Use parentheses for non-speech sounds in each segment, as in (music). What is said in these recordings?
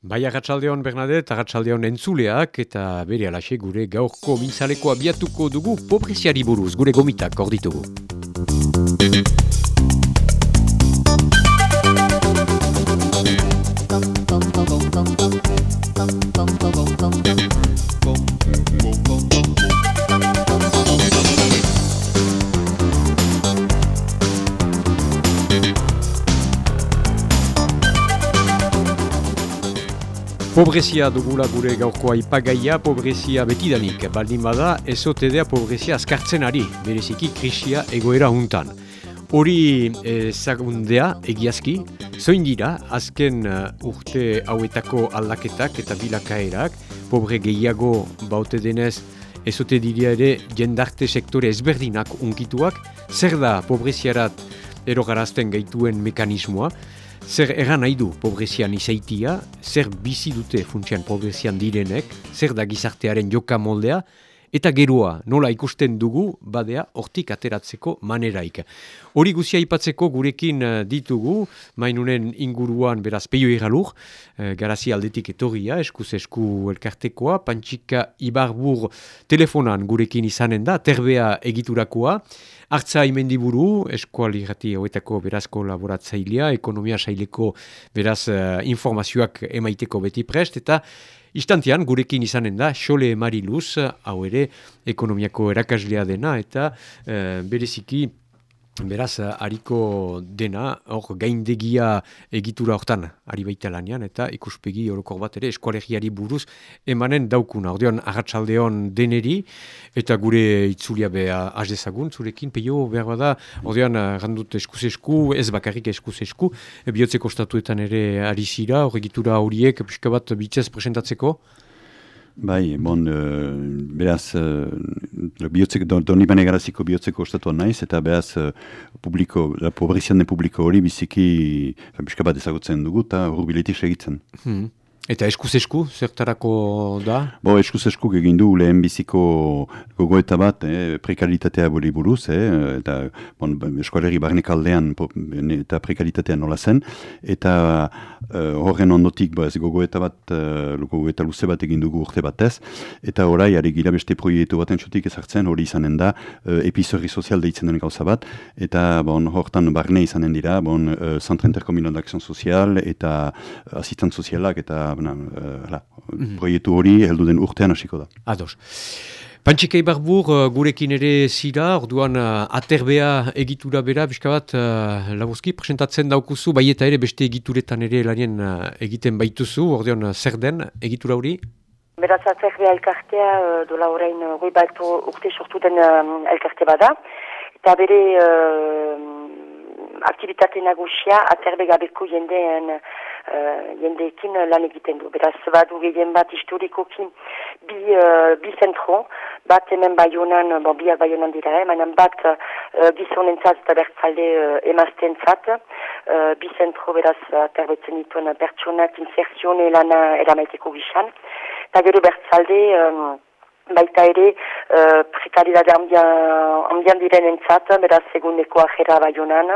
Bai agatsaldeon Bernadette, agatsaldeon entzuleak eta bere alaxe gure gaurko mintzaleko abiatuko dugu pobresiari buruz, gure gomitak orditugu. Pobrezia dugula gure gaurkoa ipagaia, pobrezia betidanik, baldin bada, ezotedea pobrezia azkartzen ari, bereziki krisia egoera untan. Hori ezagundea egiazki, zoin dira, azken uh, urte hauetako aldaketak eta bilakaerak, pobre gehiago baute denez, ezote diria ere jendarte sektore ezberdinak unkituak, zer da pobreziarat erogarazten gaituen mekanismoa, Zer egan nahi du pobrezian izaitia, zer bizi dute funtsian pobrezian direnek, zer da gizartearen joka moldea, eta gerua nola ikusten dugu badea hortik ateratzeko maneraik. Hori guzia ipatzeko gurekin eh, ditugu, mainunen inguruan beraz peio iralur, e, garazi aldetik etorria, eskuz esku elkartekoa, pantxika ibarbur telefonan gurekin izanen da, terbea egiturakoa, Artza imendiburu, eskuali gati hauetako berazko laboratzailea, ekonomia saileko beraz uh, informazioak emaiteko beti prest, eta Istantean, gurekin izanen da, Xole Mariluz, hau ere, ekonomiako erakaslea dena, eta e, bereziki, beraz, hariko dena, hor, gaindegia egitura hortan, ari baita lanean, eta ikuspegi horokor bat ere, eskualegiari buruz, emanen daukuna, ordean, agatsaldeon deneri, eta gure itzulia beha azdezagun, zurekin, peio, behar bada, ordean, randut eskuz esku, ez bakarrik eskuz esku, e, bihotzeko statuetan ere ari zira, hor egitura horiek, pixka bat, bitzez presentatzeko? Bai, bon, uh, beraz, uh, bihotzeko, don, doni bane garaziko bihotzeko ostatuan naiz, eta beraz, uh, publiko, la pobrezian publiko hori biziki, biska bat ezagutzen dugu, eta urbiletik segitzen. Hmm. Eta eskuz esku, zertarako da? Bo, eskuz esku egin du lehen biziko gogoeta bat, eh, prekalitatea boli buruz, eh, eta bon, eskualeri barnek aldean eta prekalitatea nola zen, eta uh, horren ondotik bo, ez gogoeta bat, uh, gogoeta luze bat egin dugu urte batez, eta orai, ari gila beste proietu baten txotik ezartzen, hori izanen da, uh, epizorri sozial deitzen den gauza bat, eta bon, hortan barne izanen dira, bon, uh, Centre Intercommunal d'Action Sozial, eta asistant sozialak, eta bena, uh, mm proiektu hori heldu den urtean hasiko da. Ados. Pantxikei barbur, uh, gurekin ere zira, orduan uh, aterbea egitura bera, bizka bat, uh, labuski, presentatzen daukuzu, bai eta ere beste egituretan ere lanien uh, egiten baituzu, orduan uh, zer den egitura hori? Beraz, aterbea elkartea, uh, dola horrein, uh, goi bat urte sortu den uh, elkarte bada, eta bere aktivitate nagusia aterbe gabeko jendeen uh, jendeekin lan egiten du. Beraz, badu gehien bat historikoki bi, uh, bi zentro, bat hemen baionan, bon, biak baionan dira, eh, bat uh, gizonentzat eta bertzalde uh, emaztentzat, uh, bi zentro beraz aterbetzen dituen pertsonak inserzione lana eramaiteko gizan, eta gero bertzalde, um, baita ere uh, prekaridade handian diren entzat, beraz seguneko ajera baionan,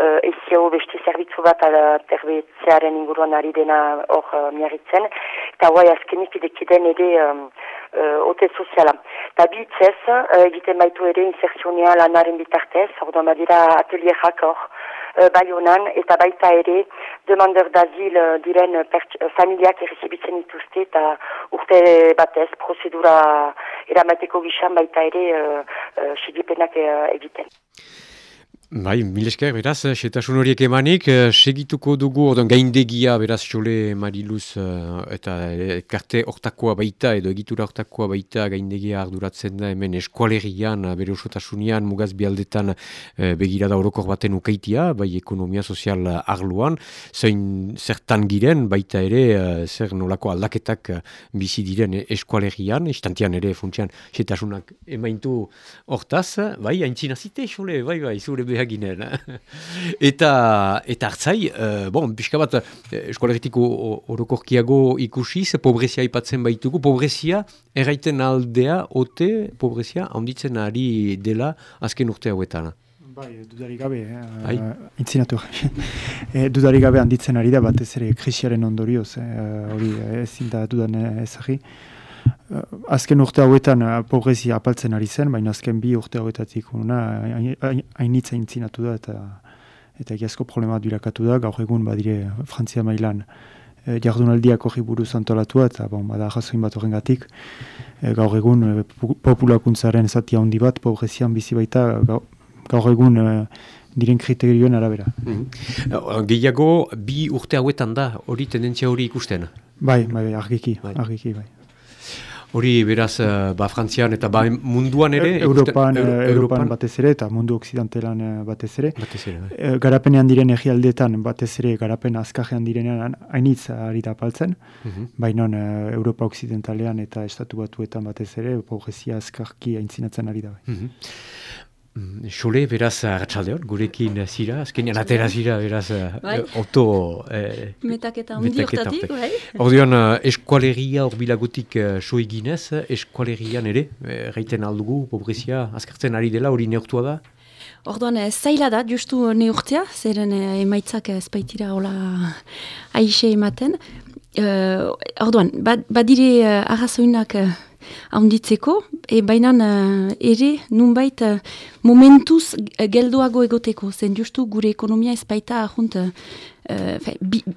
uh, ezio beste zerbitzu bat terbetzearen inguruan ari dena hor uh, miarritzen, eta guai azkenik idekiden ere um, uh, ote soziala. Eta bitzez, uh, egiten baitu ere inserzionea lanaren bitartez, hor da badira atelierak hor, uh, bai honan, eta baita ere demandeur d'azil uh, diren uh, familiak errezibitzen dituzte eta urte batez prozedura eramateko gizan baita ere uh, uh, sigipenak uh, egiten. Bai, milesker, beraz, setasun horiek emanik, eh, segituko dugu, ordan gaindegia, beraz, xole mariluz, uh, eta karte hortakoa baita, edo egitura hortakoa baita, gaindegia arduratzen da, hemen eskualerian, bere osotasunean, mugaz bialdetan, uh, begirada orokor baten ukaitia, bai, ekonomia sozial arluan, zein zertan giren, baita ere, zer nolako aldaketak bizi diren eskualerian, istantian ere, funtsian, setasunak emaintu hortaz, bai, haintzina zite, xole, bai, bai, zure behar ginen. (laughs) eta, eta hartzai, uh, bon, pixka bat, eh, eskoleritiko orokorkiago ikusi, ze pobrezia ipatzen baitugu, pobrezia erraiten aldea, ote, pobrezia, handitzen ari dela azken urte hauetan. Bai, dudarik gabe, eh, intzinatu. (laughs) e, dudarik gabe handitzen ari da, batez ere krisiaren ondorioz, eh, hori eh, ezin da dudan ezagi. Uh, azken urte hauetan uh, pobrezia apaltzen ari zen, baina azken bi urte hauetatik una hainitza intzinatu da eta eta egiazko problema durakatu da, gaur egun badire Frantzia mailan e, jardunaldiak hori buruz antolatua eta bon, bada jasoin bat horren gatik. gaur egun e, populakuntzaren zati handi bat, pobrezian bizi baita gaur egun uh, diren kriterioen arabera. Mm -hmm. Gehiago, bi urte hauetan da, hori tendentzia hori ikusten? Bai, bai, argiki, bai. argiki, bai. Hori beraz, uh, ba, Frantzian eta ba, munduan ere? E Europan, Europan, Europan batez ere eta mundu oksidantelan batez ere. Batez ere, bai. Garapenean diren egialdetan batez ere garapen azkajean direnean hainitz ari da paltzen, mm -hmm. baina uh, Europa oksidentalean eta estatu batuetan batez ere, pobrezia azkarki aintzinatzen ari da. Bai. Mm Xole, beraz, ratxaldeon, gurekin zira, azkenean atera zira, beraz, bai. oto... Eh, metaketa hundi urtatik, bai. Ordean, eskualeria hor bilagotik so eginez, eskualerian ere, reiten aldugu, pobrezia, azkartzen ari dela, hori neurtua da? Orduan, zaila da, justu neurtzea, zeren emaitzak ez baitira hola aixe ematen. Uh, orduan, badire uh, arrazoinak handitzeko, e baina uh, ere nunbait uh, momentuz geldoago egoteko, zen justu gure ekonomia ez baita ahunt uh,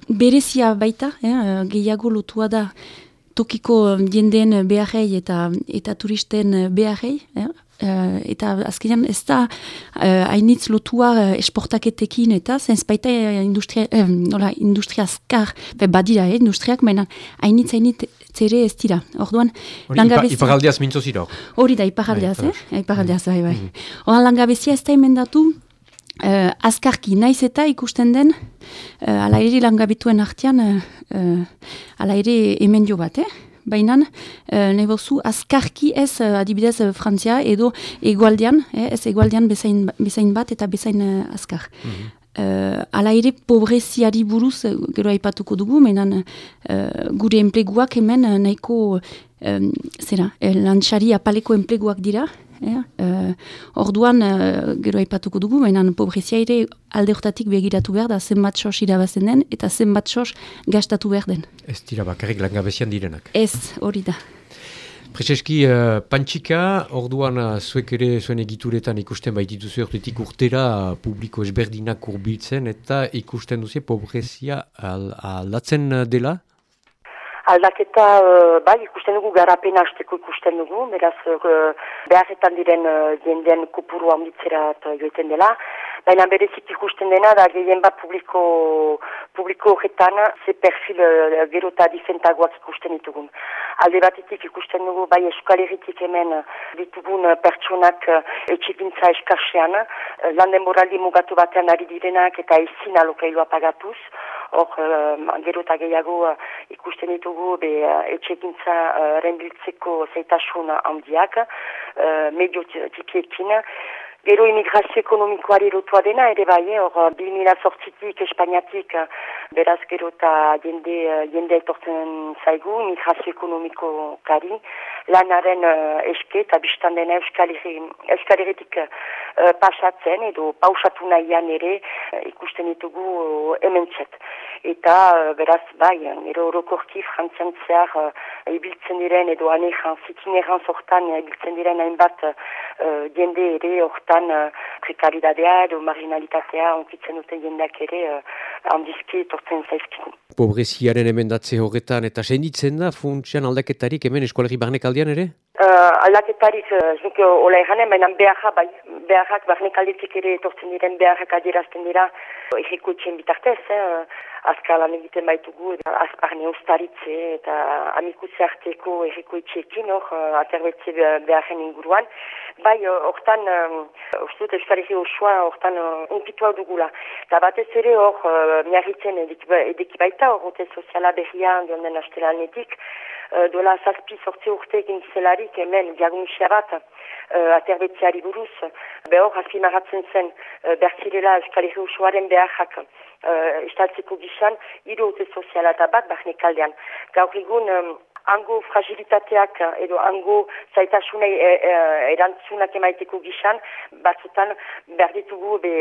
berezia baita, eh, gehiago lotua da tokiko jendeen beharrei eta, eta turisten beharrei, eh, Uh, eta azkenean ez da uh, hainitz lotua uh, esportaketekin eta zenz baita industria, uh, industria azkar, badira, eh, industriak, baina hainitz hainitz zere ez dira. Orduan, langabezia... Iparaldiaz mintzo zira hori? da, iparaldiaz, bai, eh? Iparaldiaz, bai, bai. Mm -hmm. langabezia ez da emendatu, uh, azkarki naiz eta ikusten den, uh, ala ere langabituen artean, uh, ala ere emendio bat, eh? Baina, uh, nebozu, azkarki ez uh, adibidez uh, Frantzia edo egualdian, eh? ez egualdian bezain, bezain bat eta bezain uh, azkar. Mm Uh, ala ere pobreziari buruz uh, gero aipatuko dugu, menan uh, gure enpleguak hemen nahiko um, zera, lantxari apaleko enpleguak dira. Uh, orduan uh, gero aipatuko dugu, menan pobrezia ere alde hortatik begiratu behar da zenbat sos irabazen den eta zenbat sos gastatu behar den. Ez dira bakarrik langabezian direnak. Ez, hori da. Prezeski, uh, pantxika, orduan uh, zuek ere zuen egituretan ikusten baititu zuertetik urtera publiko ezberdinak urbiltzen eta ikusten duzie pobrezia aldatzen dela? Aldaketa, uh, bai, ikusten dugu garapena hasteko ikusten dugu, beraz uh, beharretan diren uh, jendean kupuru handitzera joeten dela, baina berezik ikusten dena da gehien bat publiko, publiko horretan ze perfil uh, gero eta difentagoak ikusten ditugun. Alde batetik ikusten dugu bai eskaleritik hemen ditugun pertsonak uh, etxipintza eskarsean, uh, landen moraldi mugatu batean ari direnak eta ezin alokailua pagatuz, hor uh, gero eta gehiago uh, ikusten ditugu be uh, etxepintza uh, renbiltzeko zeitasun handiak, uh, medio tikiekin, Gero imigrazio ekonomikoari rotua dena, ere bai, eh, hor, bi mila sortzitik, Espainiatik, eh, beraz gero eta jende, eh, jende etortzen zaigu, imigrazio ekonomiko kari, lanaren uh, eske eta biztan dena euskaliretik uh, pasatzen, edo pausatu nahian ere uh, ikusten ditugu uh, hemen. Eta uh, beraz, bai, gero orokorki frantzian zehar uh, ibiltzen diren, edo anejan, zitineran zortan ibiltzen diren hainbat uh, jende ere hortan hortan uh, prekaridadea edo marginalitatea onkitzen duten jendeak ere uh, handizki tortzen zaizkiku. Pobreziaren emendatze horretan eta senditzen da funtsian aldaketarik hemen eskualerri barnek aldean ere? Uh, aldaketarik, uh, zink, ola erranen, baina beharra, bai, beharrak barnek ere tortzen diren beharrak adierazten dira, egiko etxen bitartez, eh, azkalan egiten baitugu, azparne ustaritze eta amikutze arteko erriko etxeekin, hor, uh, aterbetze beharren inguruan. Bai, hortan, uh, uste dut euskalegi osoa, hortan, unkitua dugula. Eta batez ere hor, miarritzen edeki baita, hor, rote soziala berria, dion den astelanetik, dola zazpi sortze urte egin zelarik, hemen, diagunisia bat, uh, aterbetzeari buruz, behor, hazi maratzen zen, uh, berzirela euskalegi osoaren beharrak, uh, estaltzeko gizan, hiru soziala eta bat, barnek. Gaur egun, um, ango fragilitateak edo ango zaitasunei e, e, erantzunak emaiteko gizan, batzutan behar ditugu be,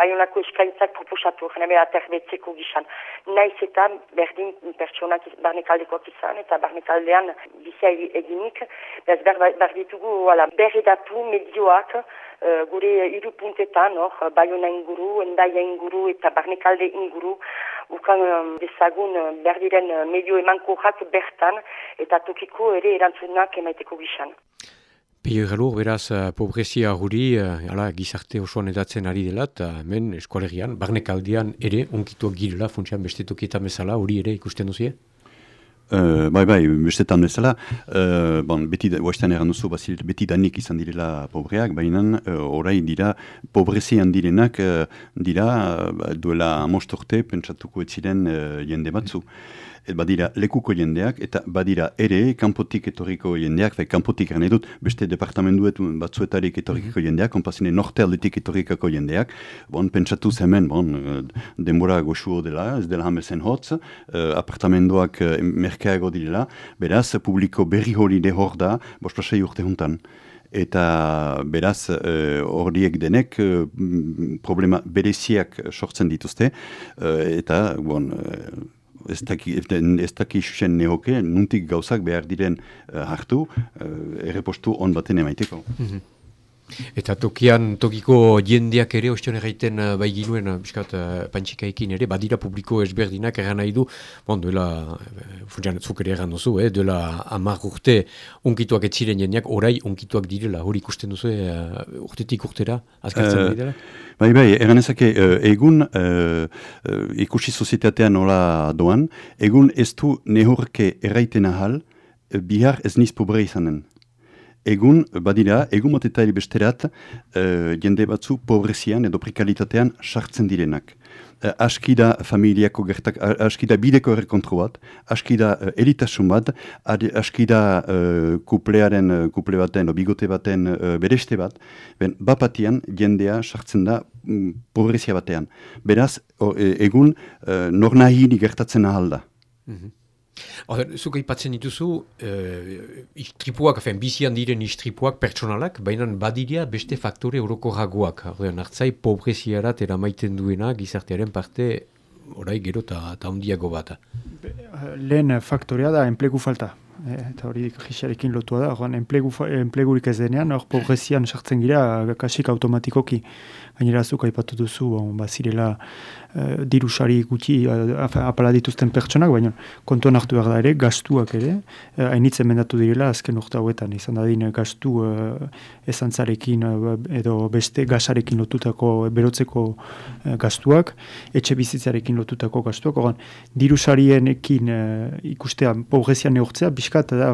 baionako eskaintzak proposatu, jene behar aterbetzeko gizan. Naiz eta berdin pertsonak barnekaldekoak izan eta barnekaldean bizia eginik, behar, ditugu berredatu medioak uh, gure irupuntetan, no, baiona inguru, endaia inguru eta barnekalde inguru, ukan um, dezagun uh, berdiren medio emanko bertan eta tokiko ere erantzunak emaiteko gizan. Pio egalur, beraz, pobrezia guri, uh, gizarte osoan edatzen ari dela, eta hemen eskolegian, barnekaldean ere, onkituak girela, funtsian beste tokietan bezala, hori ere ikusten duzie? Uh, bai, bai, bestetan bezala, uh, bon, beti, oaiztan eran duzu, basil, beti danik izan direla pobreak, baina uh, orai dira, pobrezian direnak uh, dira, uh, duela amostorte, pentsatuko etziren uh, jende batzu. et badira lekuko jendeak, eta badira ere, kanpotik etorriko jendeak, fe, kanpotik gane dut, beste departamenduet batzuetarik etorriko mm -hmm. jendeak, konpazine norte aldetik etorrikako jendeak, bon, pentsatu zemen, bon, eh, denbora goxuo dela, ez dela hamezen hotz, uh, apartamendoak uh, merkeago direla, beraz, publiko berri hori de hor da, bospasei urte juntan. Eta beraz horiek denek problema bereziak sortzen dituzte. Eta bon, ez daki, ez daki xuxen nehoke, nuntik gauzak behar diren uh, hartu, uh, errepostu on baten emaiteko. Mhm. Eta tokian, tokiko jendeak ere, ostion erraiten uh, bai ginuen, uh, biskat, uh, ere, badira publiko ezberdinak erran nahi du, bon, duela, uh, funtsian, zuk ere erran duzu, eh, duela amak urte unkituak etziren jendeak, orai unkituak direla, hori ikusten duzu, uh, urtetik urtera, azkartzen uh, dira? Bai, bai, egan ezake, egun uh, uh, ikusi sozietatean nola doan, egun ez du nehorke erraiten ahal, bihar ez niz pobre izanen. Egun, badira, egun moteta besterat, uh, jende batzu pobrezian edo prekalitatean sartzen direnak uh, askida familiako gertak, askida bideko errekontro bat, askida uh, elitasun bat, askida uh, kuplearen, uh, kuple baten, bigote baten uh, bereste bat, ben, bapatian jendea sartzen da um, pobrezia batean. Beraz, egun uh, nor nahi gertatzen ahal da. Mm Zuk aipatzen dituzu, uh, istripuak, afen, bizian diren istripuak pertsonalak, baina badiria beste faktore horoko ragoak. Hartzai, pobreziarat eramaiten duena gizartearen parte, orai gero eta hundiago bat. Lehen faktorea da enplegu falta. E, eta hori gixarekin lotua da, enplegu, enplegurik ez denean, hor pobrezian sartzen gira, kasik automatikoki. Gainera zuk aipatu duzu, bon, bazirela uh, dirusari gutxi uh, apala dituzten pertsonak, baina kontuan hartu behar da ere, gastuak ere, uh, hainitzen mendatu direla azken urte hauetan, izan da dine gastu uh, esantzarekin edo beste gasarekin lotutako berotzeko uh, gastuak, etxe bizitzarekin lotutako gastuak, oran, dirusarienekin uh, ikustean pobrezian neurtzea, biskat da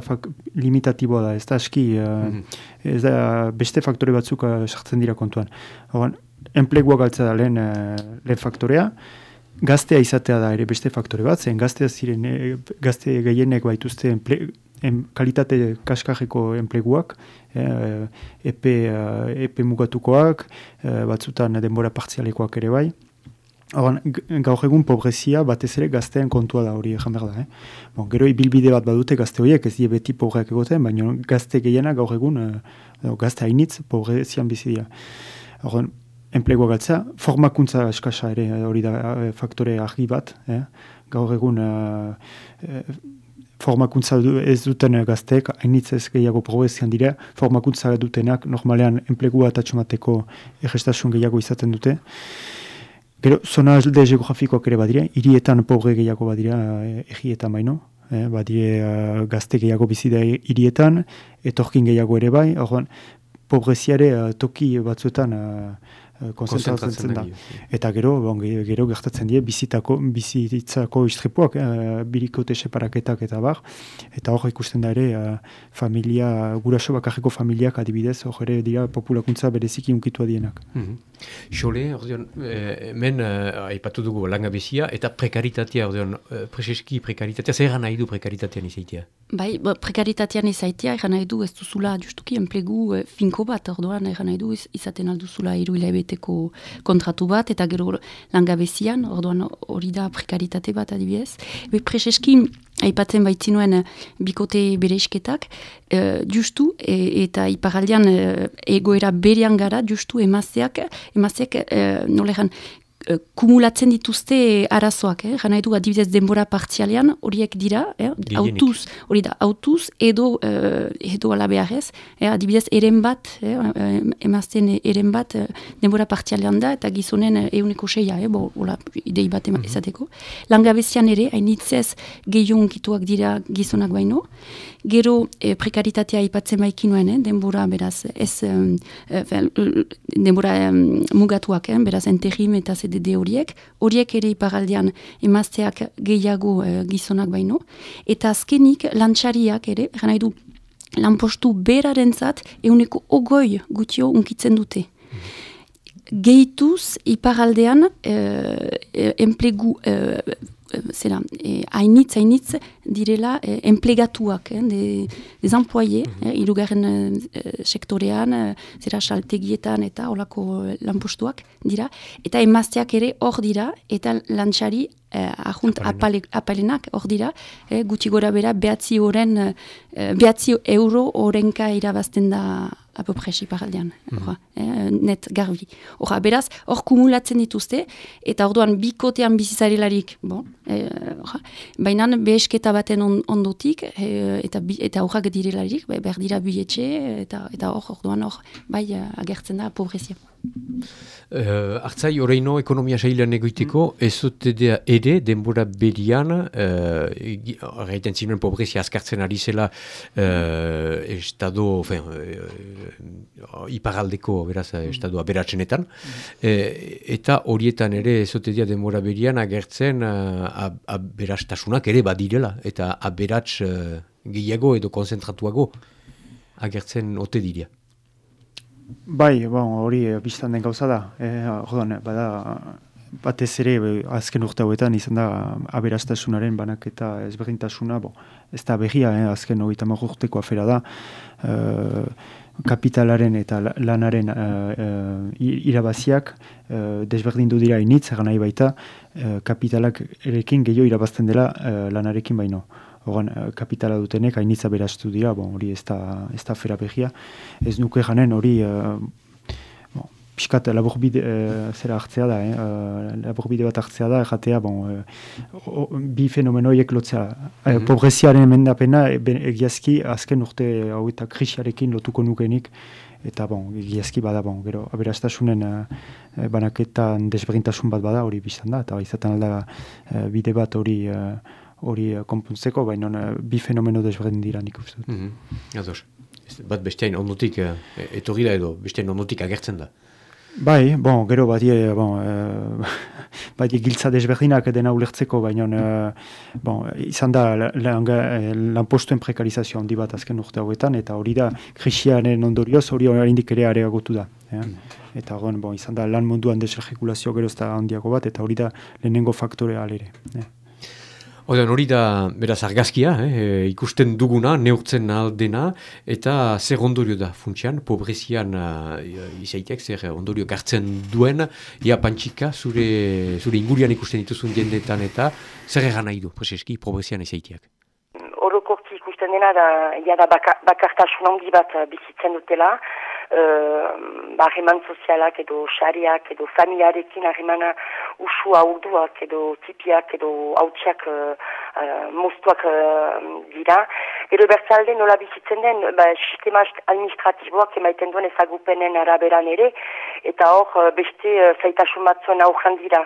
limitatiboa da, ez da aski, uh, ez da beste faktore batzuk sartzen dira kontuan. Oran, enplegua galtza da lehen, uh, lehen faktorea, gaztea izatea da ere beste faktore bat, zen gaztea ziren, e, gazte gehienek baituzte enple, en, kalitate kaskarreko enpleguak, eh, epe, uh, epe mugatukoak, batzutan denbora partzialekoak ere bai, Horan, gaur egun pobrezia batez ere gaztean kontua da hori egan behar da. Eh? Bon, gero ibilbide bat badute gazte horiek, ez die beti pobreak egoten, baina gazte gehiena gaur egun, uh, gazte hainitz pobrezian bizi dira. Horan, enplegua galtza, formakuntza eskasa ere eh, hori da eh, faktore argi bat, eh? gaur egun uh, formakuntza ez duten gazteek, hainitz ez gehiago probezian dira, formakuntza dutenak normalean enplegua atxomateko egestasun gehiago izaten dute. Gero, zona alde geografikoak ere badire, hirietan pobre gehiago badira egietan baino, eh? badire gazte gehiago bizida hirietan, etorkin gehiago ere bai, horren, pobreziare toki batzuetan Eh, konzentratzen da. Eta gero, bon, gero gertatzen die bizitako, bizitzako istripuak, eh, birikote separaketak eta bar. Eta hor ikusten da ere, eh, familia, guraso bakarriko familiak adibidez, hor ere dira populakuntza bereziki unkitu adienak. Mm -hmm. Xole, ordeon, eh, men, eh, aipatu dugu langabezia, eta prekaritatea, ordeon, eh, prezeski prekaritatea, zer nahi du prekaritatean izaitea? Bai, ba, prekaritatean izaitia, egan nahi du ez duzula justuki enplegu e, finko bat, orduan egan nahi du izaten alduzula iru hilabeteko kontratu bat, eta gero langabezian, orduan hori da prekaritate bat adibidez. Be preseski, aipatzen baitzinuen bikote bere isketak, e, justu, e, eta iparaldean e, egoera berean gara, justu emazteak, emazteak, e, nolegan, Eh, kumulatzen dituzte arazoak, eh? Jana edu adibidez denbora partzialean, horiek dira, eh? autuz, hori da, autuz edo, uh, edo alabearez, eh? adibidez eren bat, eh? emazten eren bat uh, denbora partzialean da, eta gizonen euneko seia, eh? bo, hola, idei bat mm -hmm. Langabezian ere, hainitzez gehiun gituak dira gizonak baino, Gero e, prekaritatea ipatzen baikin nuen, eh, denbora beraz ez um, denbora mugatuak, eh, beraz enterrim eta ZDD horiek, horiek ere iparaldean emazteak gehiago gizonak baino, eta azkenik lantxariak ere, gana du, lanpostu beraren zat, euneko ogoi gutio unkitzen dute. Gehituz, iparaldean, enplegu, zera, e, hainitz, hainitz direla e, enplegatuak, eh, de, des employés, mm -hmm. eh, irugarren e, sektorean, e, zera saltegietan eta olako lanpostuak dira, eta emazteak ere hor dira, eta lantxari eh, ahunt apalenak hor dira, eh, gutxi gora bera, behatzi, oren, eh, behatzi euro orenka irabazten da apopresi paraldean, mm eh, net garbi. Hora, beraz, hor kumulatzen dituzte, eta orduan bikotean bizizarelarik, bon, eh, baina behesketa baten on, ondotik, eh, eta eta horrak direlarik, behar dira bietxe, eta eta hor, orduan hor, bai, agertzen da pobrezia. Uh, Artzai, horreino ekonomia sailan egoiteko, mm. ez ere, denbora berian, uh, gaiten zinuen pobrezia askartzen ari zela uh, estado, fin, uh, iparaldeko, beraz, mm. estado aberatzenetan, mm. eta horietan ere, ez denbora berian, agertzen uh, aberastasunak ere badirela, eta aberats uh, gehiago edo konzentratuago agertzen ote diria. Bai, bon, hori e, biztan den gauza da. E, jodan, bada, batez ere azken urte hauetan izan da aberastasunaren banaketa ezberdintasuna, bo, ez da begia, eh, azken hori urteko afera da, e, kapitalaren eta lanaren e, e, irabaziak e, desberdindu dira initz, nahi baita, e, kapitalak erekin gehiago irabazten dela e, lanarekin baino. Horan, eh, kapitala dutenek, hainitza beraztu dira, bon, hori ez da, ez da fera behia. Ez nuke janen hori, uh, bon, piskat laburbide uh, zera hartzea da, eh? laburbide bat hartzea da, jatea, bon, uh, bi fenomenoiek lotzea. Mm -hmm. Pobreziaren mendapena, egiazki, azken urte hau eta krisiarekin lotuko nukenik, eta bon, egiazki bada, bon, gero, aberastasunen uh, banaketan desberintasun bat bada, hori biztan da, eta izaten alda uh, bide bat hori hori uh, konpuntzeko, baina uh, bi fenomeno desberdin dira nik uste dut. Mm -hmm. Bat bestein ondotik, uh, etorri da edo, bestein ondotik agertzen da. Bai, bon, gero badie, bon, uh, (laughs) badie giltza desberdinak dena ulertzeko, baina uh, bon, izan da lanpostuen lan prekarizazio handi bat azken urte hauetan, eta hori da krisiaren ondorioz hori hori ere areagotu da. Ja? Mm. Eta hori bon, izan da lan munduan desregikulazio gero ez da handiago bat, eta hori da lehenengo faktorea alere. Ja? Oden hori da, beraz, argazkia, eh, e, ikusten duguna, neurtzen aldena, eta zer ondorio da, funtsian, pobrezian uh, izaitek, zer ondorio gartzen duen, ia pantxika, zure, zure ingurian ikusten dituzun jendetan, eta zer egan nahi du, prezeski, pobrezian izaiteak? Orokorki ikusten dena, da, ia da bakartasun handi bat bizitzen dutela, uh, sozialak edo xariak edo familiarekin ahemana usua urduak edo tipiak edo hautsiak uh, uh, moztuak dira. Gero bertzalde nola bizitzen den, ba, sistema administratiboak emaiten duen ezagupenen araberan ere, eta hor beste uh, zaitasun batzuen aurran dira.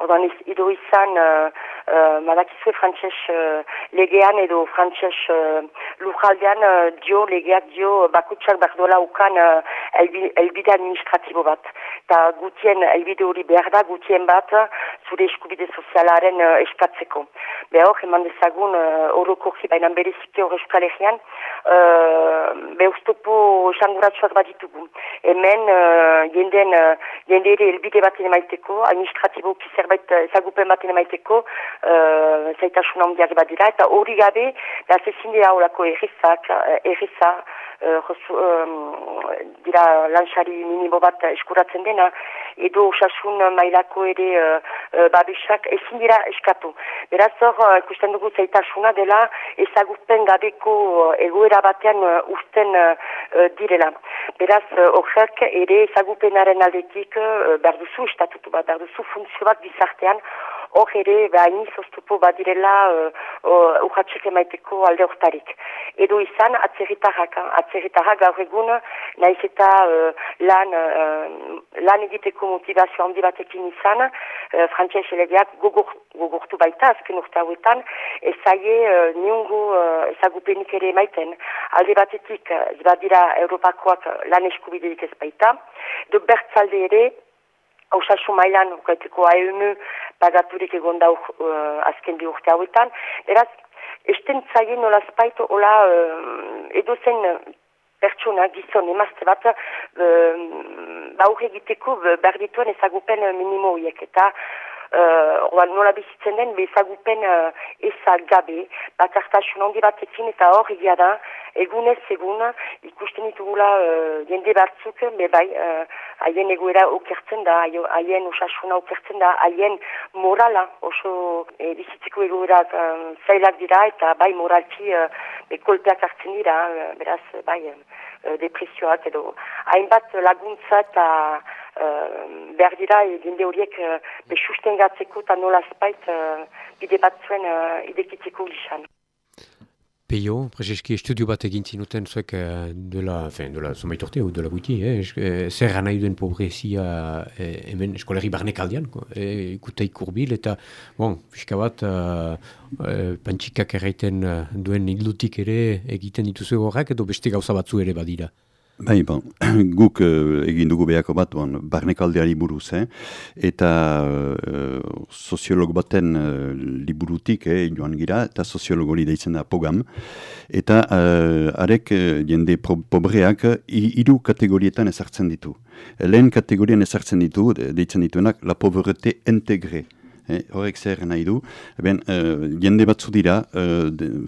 Ordan ido izan, uh, uh, madakizue frantxez uh, legean edo frantxez uh, lujaldean uh, dio, legeak dio, bakutsak berdola ukan uh, elbide administratibo bat. Ta gutien elbide hori behar da, gutien bat zure eskubide sozialaren uh, eskatzeko. Beha hor, eman dezagun, uh, orokorki bainan berezike hor eskalegian, uh, behuztopo esanguratsuak bat ditugu. Hemen, uh, jenden, uh, jende ere elbide baten emaiteko, administratibo zerbait ezagupen baten emaiteko uh, zaitasun handiak bat dira, eta hori gabe Beraz, ezin dira horako errezak, erreza, dira lanxari minimo bat eskuratzen dena, edo osasun mailako ere uh, babesak ezin dira eskatu. Beraz hor, ikusten dugu zaitasuna dela ezagutzen gabeko egoera batean uh, usten direla. Beraz, horrek ere ezagupenaren aldetik uh, berduzu estatutu bat, berduzu funtzio bat bizartean, hor ere, baini zoztupo badirela uh, urratxek emaiteko alde hortarik. Edo izan, atzerritarrak, atzerritarrak gaur egun, nahiz eta uh, lan, uh, lan egiteko motivazio handi batekin izan, uh, frantziaz elegiak gogortu baita, azken urte hauetan, ezaie uh, niongo uh, ezagupenik ere emaiten. Alde batetik, ez badira Europakoak lan eskubiderik ez baita, do bertzalde ere, Hauzasun mailan, ukaiteko AEMU, pagaturik egon dauk uh, azken bi urte hauetan. Eraz, esten zaien nola spaitu, hola, uh, edo zen pertsona, gizon, emazte bat, uh, baur egiteko berdituen ezagupen minimo hiek. Eta, uh, nola bizitzen den, bezagupen uh, ezak gabe, bat hartasun handi batekin eta hor egia da, egunez egun ikusten ditugula uh, jende batzuk, be bai, uh, haien egoera okertzen da, haien osasuna okertzen da, haien morala oso e, bizitzeko egoera um, zailak dira eta bai moralki uh, kolpeak hartzen dira, beraz bai depresioak edo hainbat laguntza eta uh, behar dira jende horiek uh, besusten gatzeko eta nola spait uh, bide batzuen uh, idekitzeko lisan. Peio, prezeski estudio bat egin zinuten zuek dela, fin, dela zomait urte, dela guiti, eh? eh zer gana duen pobrezia eh, hemen eskoleri barnek aldean, eh, ikutai kurbil, eta, bon, fiska bat, uh, pantxikak erraiten duen hildutik ere egiten dituzu horrek, edo beste gauza batzu ere badira. Bai, bon, (clears throat) guk uh, egin dugu behako bat, bon, barnekaldeari buruz, eh? eta uh, soziolog baten uh, liburutik eh, joan gira, eta soziolog hori deitzen da pogam, eta uh, arek jende pobreak hiru kategorietan ezartzen ditu. Lehen kategorian ezartzen ditu, deitzen dituenak, la povrete integre. Eh, horrek zer nahi du, ben, uh, jende batzu dira,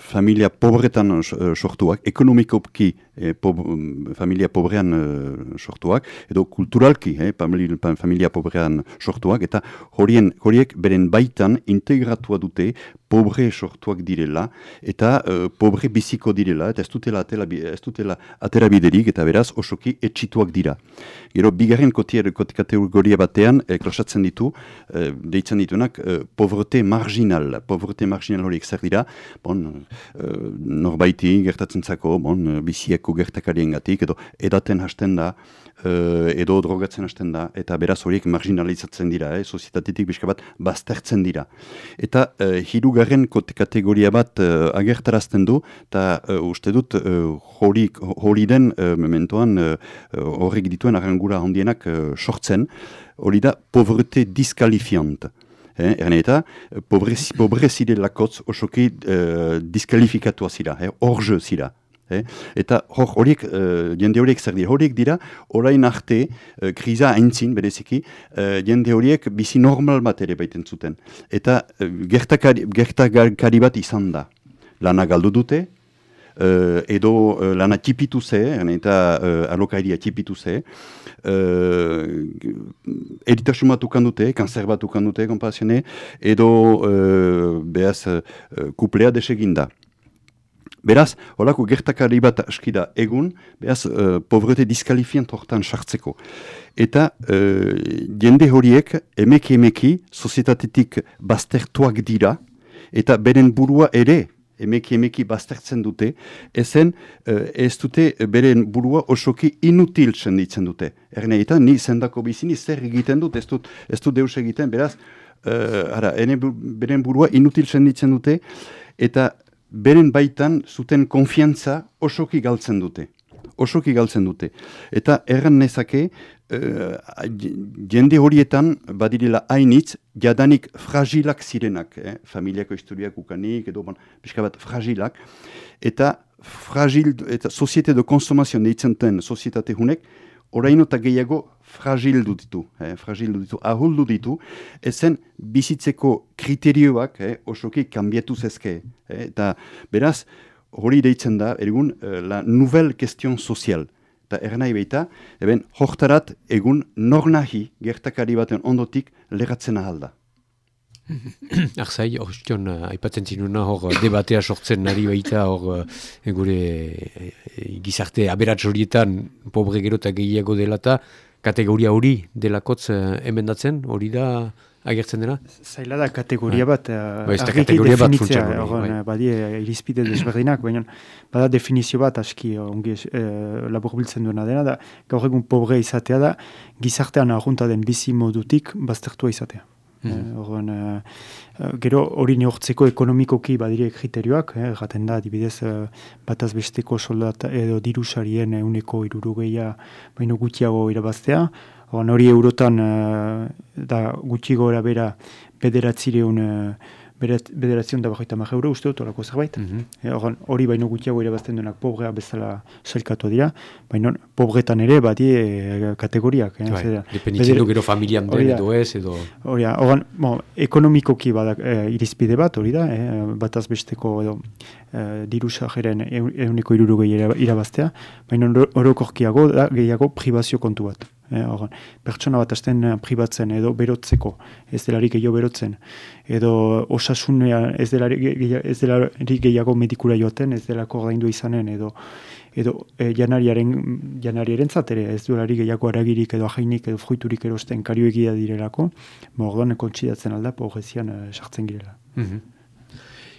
familia pobretan sortuak, ekonomikopki e, pob, familia pobrean sortuak, edo kulturalki e, familia pobrean sortuak, eta horien, horiek beren baitan integratua dute pobre sortuak direla, eta e, pobre biziko direla, eta ez dutela, atela, ez dutela atera biderik, eta beraz osoki etxituak dira. Gero, bigarren kotier, kategoria batean, e, klasatzen ditu, e, deitzen dituenak, e, povrete marginal, povrete marginal horiek zer dira, bon, e, norbaiti gertatzen zako, bon, biziek Bizkaiko gertakarien gatik, edo edaten hasten da, uh, edo drogatzen hasten da, eta beraz horiek marginalizatzen dira, eh, sozietatetik bizka bat baztertzen dira. Eta uh, hirugarren kategoria bat uh, agertarazten du, eta uste dut uh, hori den mementoan horrek dituen arangura handienak sortzen, hori da povrete diskalifiant. Eh, Erne eta, pobrezide lakotz osoki uh, diskalifikatu zira, eh, orje zira. Eh? Eta horiek, uh, jende horiek zer dira, horiek dira, orain arte, uh, kriza haintzin, bereziki, uh, jende horiek bizi normal bat ere baiten zuten. Eta uh, gertakari bat izan da. Lana galdu dute, Uh, edo uh, lana tipitu ze, eta uh, alokairia tipitu ze, uh, editasun bat ukandute, kanzer bat ukandute, kompazione, edo uh, behaz uh, kuplea deseginda. Beraz, holako gertakari bat askida egun, beraz, uh, pobrete diskalifiant hortan sartzeko. Eta uh, jende horiek emeki emeki sozietatetik baztertuak dira, eta beren burua ere emeki emeki baztertzen dute, ezen uh, ez dute beren burua osoki inutil senditzen dute. Erne eta ni zendako bizini zer egiten dut, ez dut, ez dut deus egiten, beraz, uh, ara, ene beren burua inutil senditzen dute, eta beren baitan zuten konfiantza osoki galtzen dute. Osoki galtzen dute. Eta erran nezake, uh, jende horietan badirela hainitz, jadanik fragilak zirenak, eh? familiako historiak ukanik, edo bon, bat fragilak, eta fragil, eta soziete de konsumazio deitzen den sozietate hunek, oraino eta gehiago fragil du ditu, eh, fragil du ditu, ahul du ditu, ezen bizitzeko kriterioak eh, osoki kanbiatu zezke. Eh, eta beraz, hori deitzen da, egun, la nouvelle question sozial. Eta ernai baita, eben, hortarat egun nornahi gertakari baten ondotik legatzen ahalda. (coughs) Arzai, hor zion, aipatzen zinuna, hor debatea sortzen nari baita, hor uh, gure uh, gizarte aberatz horietan, pobre gero gehiago dela eta kategoria hori delakotz uh, emendatzen, hori da agertzen dena? Zaila da kategoria bat, uh, ba, kategoria bat bai. badie irizpide desberdinak, baina bada definizio bat aski ongi uh, labur biltzen duena dena, da gaur egun pobre izatea da, gizartean ahunta den bizi modutik baztertua izatea. Mm. Uh, gero hori neortzeko ekonomikoki badire kriterioak, eh, gaten da, dibidez, uh, bataz besteko soldata edo dirusarien euneko irurugeia baino gutxiago irabaztea, hori eurotan da gutxigo bera bederatzireun bederatzen da bajoita maja euro, uste dut, orako zerbait. Mm -hmm. hori baino gutxiago irabazten duenak pobrea bezala sailkatu dira, baina pobretan ere badi e, kategoriak. Eh, bai, Dependitzen du gero familian den edo ez, edo... Hori bon, ekonomikoki badak e, irizpide bat, hori da, eh, bat azbesteko edo e, diru sajeren euniko irurugei irabaztea, baina orokorkiago da gehiago privazio kontu bat. Eh, pertsona bat asten eh, pribatzen edo berotzeko, ez delarik gehiago berotzen, edo osasunean ez delarik gehiago medikura joaten, ez delako ordaindu izanen, edo edo e, janariaren, janariaren zatere, ez delarik gehiago aragirik edo ajainik edo fruiturik erosten karioegia direlako, mordoan kontsidatzen alda, pogezian e, sartzen girela. Mm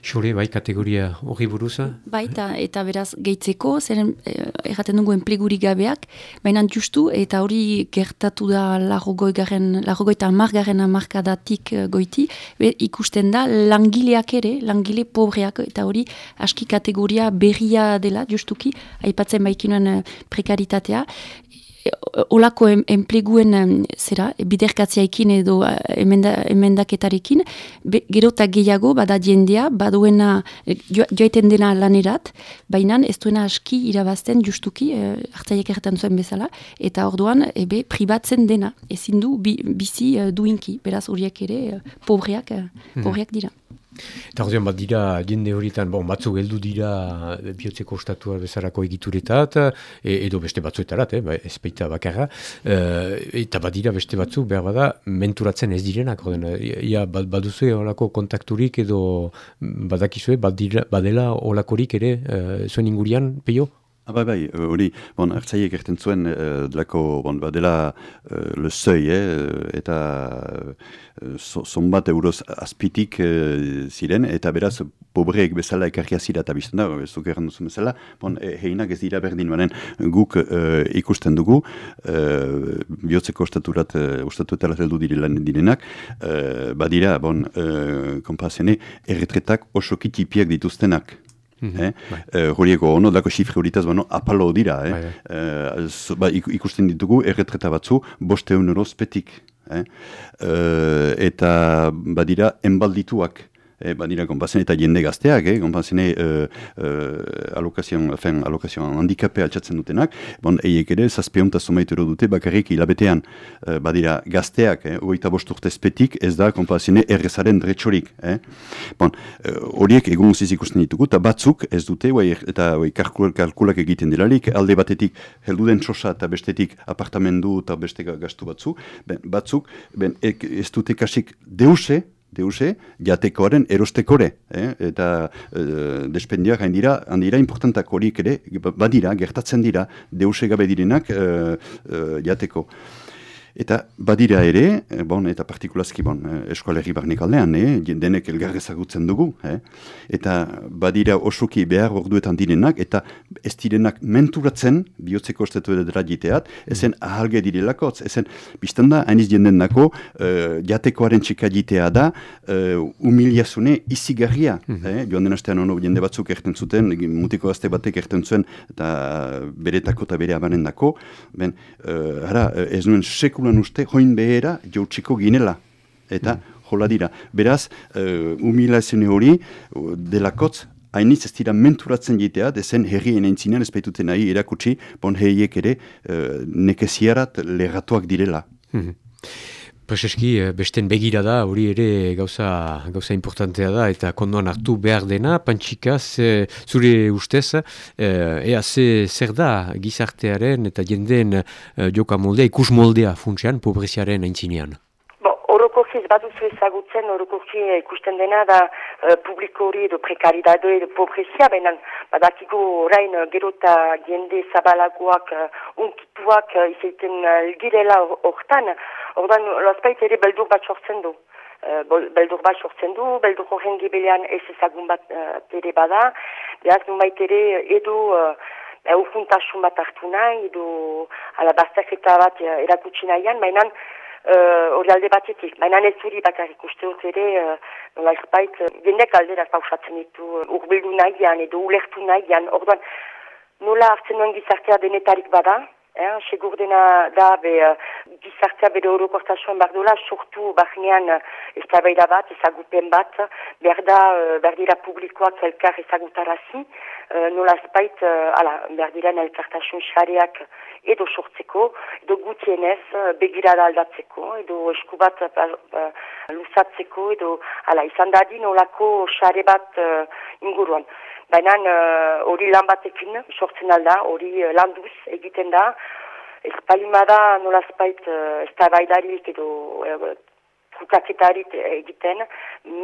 Xore, bai, kategoria hori buruza? Bai, eta, beraz, gehitzeko, zeren eh, erraten dugu enpleguri gabeak, baina justu, eta hori gertatu da garen, larrogoi eta amargaren amarkadatik eh, goiti, ikusten da langileak ere, langile pobreak, eta hori aski kategoria berria dela, justuki, aipatzen baikinoen eh, prekaritatea, olako enpleguen zera, biderkatziaikin edo eh, emenda, emendaketarekin, be, gero eta gehiago, bada jendea, baduena eh, joaiten dena lanerat, baina ez duena aski irabazten justuki, e, hartzaiek erretan zuen bezala, eta orduan, ebe, pribatzen dena, ezin du bizi duinki, beraz horiek ere, pobreak, mhm. pobreak dira. Eta horrean bat dira, jende horietan, bon, batzu geldu dira bihotzeko ostatua bezarako egituretat, e, edo beste batzuetarat, eh, ba, ez baita bakarra, e, eta bat dira beste batzu, behar bada, menturatzen ez direnak, horren, ia bat, baduzu olako kontakturik edo badakizue, bat dira, badela olakorik ere, e, zuen ingurian, peio? Ah, bai, bai, hori, bon, hartzaiek erten zuen, uh, delako, bon, uh, le seuil, eh, eta uh, zonbat euroz azpitik uh, ziren, eta beraz, pobreek bezala ekarria zira eta bizten da, duk erran duzu bezala, bon, e, heinak ez dira berdin banen guk uh, ikusten dugu, uh, bihotzeko ostaturat, ostatuetara zeldu direlan direnak, uh, badira, bon, uh, kompazene, erretretak oso kitipiak dituztenak, Mm -hmm. eh? Horieko ono, dako xifre horitaz, bueno, apalo dira. Eh? Bai, bai. Eh, ba, ikusten ditugu, erretreta batzu, boste eun petik. Eh? Eh, eta badira, enbaldituak e, badira konpazen eta jende gazteak, eh, konpazen e, e, alokazion, fen, alokazion handikape altxatzen dutenak, bon, eiek ere, zazpionta somaitero dute, bakarrik hilabetean, e, badira gazteak, eh, oita espetik, ez da konpazen errezaren dretxorik. Eh. Bon, horiek egun ziz ikusten ditugu, eta batzuk ez dute, bai, eta bai, kalkulak egiten diralik, alde batetik helduden txosa eta bestetik apartamendu eta beste gastu batzu, ben, batzuk ben, ez dute kasik deuse, deuse, jatekoaren erostekore, eh? eta e, despendiak handira, handira importantak horiek ere, badira, gertatzen dira, deuse gabe direnak e, e, jateko. Eta badira ere, eh, bon, eta partikulazki bon, eh, eskualerri barnek aldean, eh, denek elgar ezagutzen dugu, eh, eta badira osoki behar orduetan direnak, eta ez direnak menturatzen, bihotzeko estatu edera jiteat, ezen ahalge direlako, ezen biztan da, hainiz jenden nako, uh, jatekoaren txeka jitea da, uh, humiliazune izigarria. Mm -hmm. eh, joan den astean ono jende batzuk erten zuten, mutiko azte batek erten zuen, eta beretako eta bere abanen dako, ben, uh, ez nuen seku sekulan uste, join behera jautsiko ginela. Eta, mm. jola dira. Beraz, uh, humilazio hori, uh, delakotz, hainitz ez dira menturatzen jitea, dezen herrien entzinean ez baituten nahi erakutsi, bon heiek ere uh, nekeziarat leratuak direla. Mm Prezeski, eh, besten begira da, hori ere gauza, gauza importantea da, eta kondoan hartu behar dena, pantxikaz, zure ustez, ea ze, zer da gizartearen eta jendeen joka moldea, ikus moldea funtsean, pobreziaren aintzinean ez baduzu ezagutzen, orokorki ikusten dena da uh, publiko hori edo prekaridade edo pobrezia, baina badakigu orain uh, gero eta jende zabalagoak uh, unkituak uh, izaiten uh, hortan, ordan lozpait ere beldur bat sortzen du. Uh, beldur bat sortzen du, beldur horren gibelean ez ezagun bat uh, ere bada, behaz numait ere edo uh, Eufuntasun bat hartu nahi, edo alabaztak eta bat erakutsi nahian, mainan Eh, hori uh, alde batetik. Baina ez zuri bakarrik uste dut ere, uh, nola ezbait, uh, jendek alderak pausatzen ditu, uh, urbildu nahian edo ulertu nahian, orduan, nola hartzen duen gizartea denetarik bada, eh, segur dena da, be, uh, gizartea bere orokortasuan behar duela, sortu bahnean uh, ez da bat, ezagupen bat, behar da, uh, behar dira publikoak elkar ezagutarazi, uh, nola ezbait, uh, ala, behar dira elkartasun xareak, edo sortzeko, edo gutienez eh, begirada aldatzeko, edo eskubat uh, uh, luzatzeko, edo ala, izan dadin olako xare bat uh, inguruan. Baina hori uh, lan batekin sortzen alda, hori uh, landuz egiten da, ez palimada nola spait uh, ez da baidarik edo uh, trukaketarit egiten,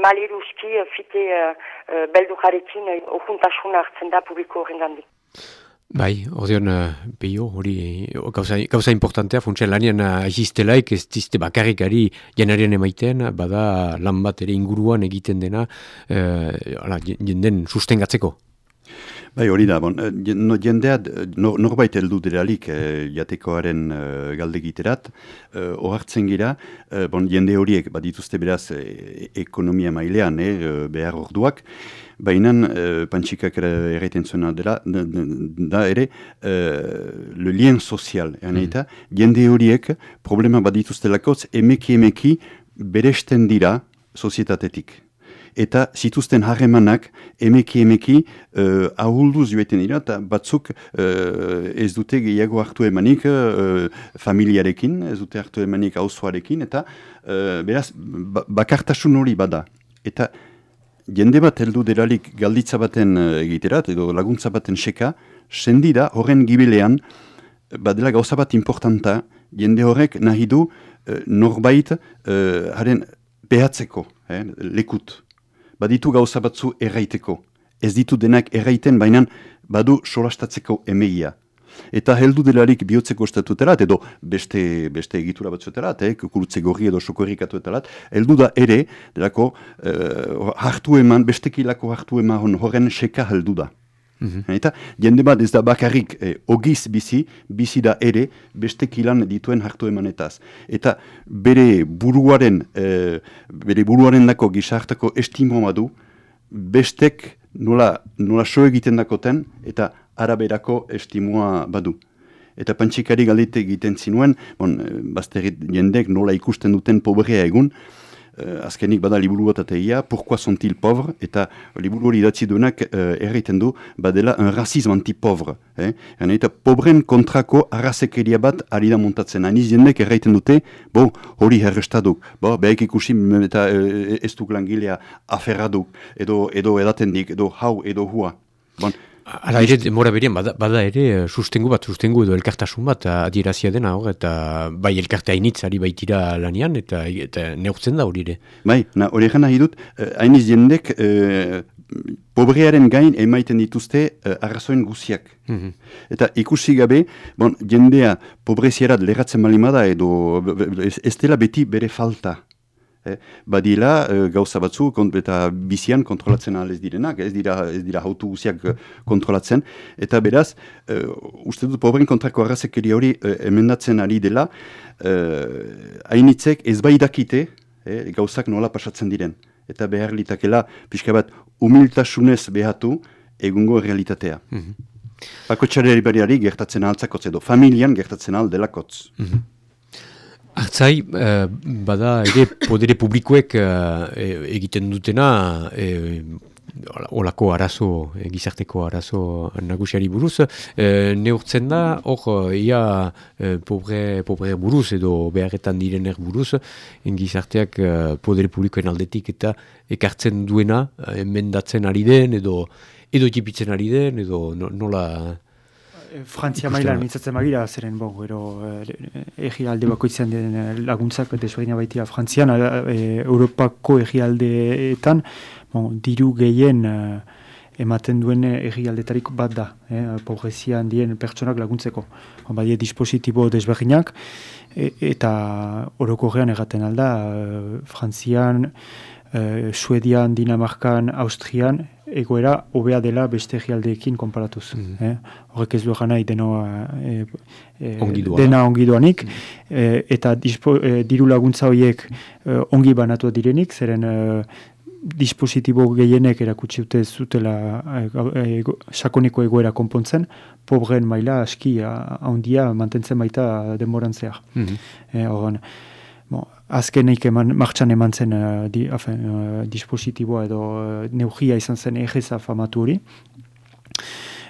maleruski fite uh, beldujarekin uh, hartzen da publiko horren gandik. Bai, ordeon, uh, peio, hori gauza, gauza importantea, funtzen lanian agiztelaik ez dizte bakarrikari janarien emaiten, bada lan bat ere inguruan egiten dena uh, jenden sustengatzeko. Bai, hori da, bon, no, jendea no, norbait heldu deralik eh, jatekoaren eh, galdegiterat, eh, ohartzen gira, eh, bon, jende horiek badituzte beraz eh, ekonomia mailean eh, behar orduak, Baina, uh, pantxikak erraiten zuena dela, da ere, uh, le lien sozial, mm. eta, jende horiek problema bat dituztelakotz, emeki emeki beresten dira sozietatetik. Eta zituzten harremanak emeki emeki uh, ahulduz joeten dira, eta batzuk uh, ez dute gehiago hartu emanik uh, familiarekin, ez dute hartu emanik hauzoarekin, eta uh, beraz, ba bakartasun hori bada. Eta jende bat heldu deralik galditza baten egiterat, edo laguntza baten seka, sendi da horren gibilean, badela gauza bat importanta, jende horrek nahi du norbait haren behatzeko, eh, lekut. Baditu gauza batzu erraiteko. Ez ditu denak erraiten, baina badu solastatzeko emeia eta heldu delarik bihotzeko estatuterat, edo beste, beste egitura batzueterat, eh, kurutze gorri edo sokorrikatuetarat, heldu da ere, delako, eh, hartu eman, bestekilako hartu eman horren seka heldu da. Mm Eta jende bat ez da bakarrik eh, ogiz bizi, bizi da ere bestekilan dituen hartu emanetaz. Eta bere buruaren, eh, bere buruaren dako gizartako estimoa du, bestek nola, nola so egiten dakoten, eta araberako estimua badu. Eta pantxikari galite egiten zinuen, bon, eh, bazterit jendek nola ikusten duten pobrea egun, uh, azkenik bada liburu bat ateia, pourquoi sont-ils pauvres, eta liburu hori datzi duenak uh, erraiten du, badela un racisme anti-pauvre. Eh? Eta pobren kontrako arrazekeria bat ari da montatzen. Aniz jendek erraiten dute, bo, hori herrestaduk, bo, behek ikusi eta uh, ez duk langilea aferraduk, edo, edo edaten dik, edo hau, edo hua. Bon, Hala ere, demora berien, bada, bada ere, eh, sustengu bat, sustengu edo elkartasun bat adierazia dena, hor, eta bai elkarte hainitz ari baitira lanian, eta, eta neurtzen da hori ere. Bai, na, hori egin nahi dut, eh, hainiz jendek, eh, pobrearen gain emaiten dituzte eh, arrazoen guziak. Mhm. Eta ikusi gabe, bon, jendea pobrezierat leratzen malimada edo ez dela beti bere falta. Eh, badila eh, gauza batzu kont, eta bizian kontrolatzen ez direnak, ez dira, ez dira hautu guziak eh, kontrolatzen. Eta beraz, eh, uste dut pobren kontrako arrazekeri hori eh, emendatzen ari dela, eh, hainitzek ez bai dakite gauzak nola pasatzen diren. Eta behar litakela, pixka bat, humiltasunez behatu egungo realitatea. Mm -hmm. Bako bariari gertatzen altzakotz edo, familian gertatzen aldelakotz. Mm Artzai, uh, bada ere podere publikoek uh, egiten dutena, uh, olako arazo, gizarteko arazo nagusiari buruz. E, neurtzen da, hor, ia pobre, pobre buruz edo beharretan direner buruz, gizarteak poder publikoen aldetik eta ekartzen duena, emendatzen ari den edo edo jipitzen ari den edo nola... Eh, Frantzia mailan mitzatzen magira, zeren, bo, ero, egi alde bakoitzen den eh, laguntzak desberdina baitia Frantzian, e, Europako egi aldeetan, bon, diru gehien ematen duen egi aldetarik bat da, eh, pobrezia handien pertsonak laguntzeko. Badie dispositibo desberdinak, e, eta oroko gean egaten alda, Frantzian, e, Suedian, Dinamarkan, Austrian, egoera hobea dela beste egialdeekin konparatuz. Mm -hmm. eh? Horrek ez du nahi denoa, e, e, dena ongi duanik, mm -hmm. eta dispo, e, diru laguntza horiek e, ongi banatu direnik, zeren e, dispositibo gehienek erakutsi dute zutela e, sakoniko egoera konpontzen, pobren maila aski handia mantentzen baita denborantzeak. Mm -hmm azkenik eman, martxan eman zen uh, di, afen, uh, dispositiboa edo uh, neugia izan zen egeza famatu hori.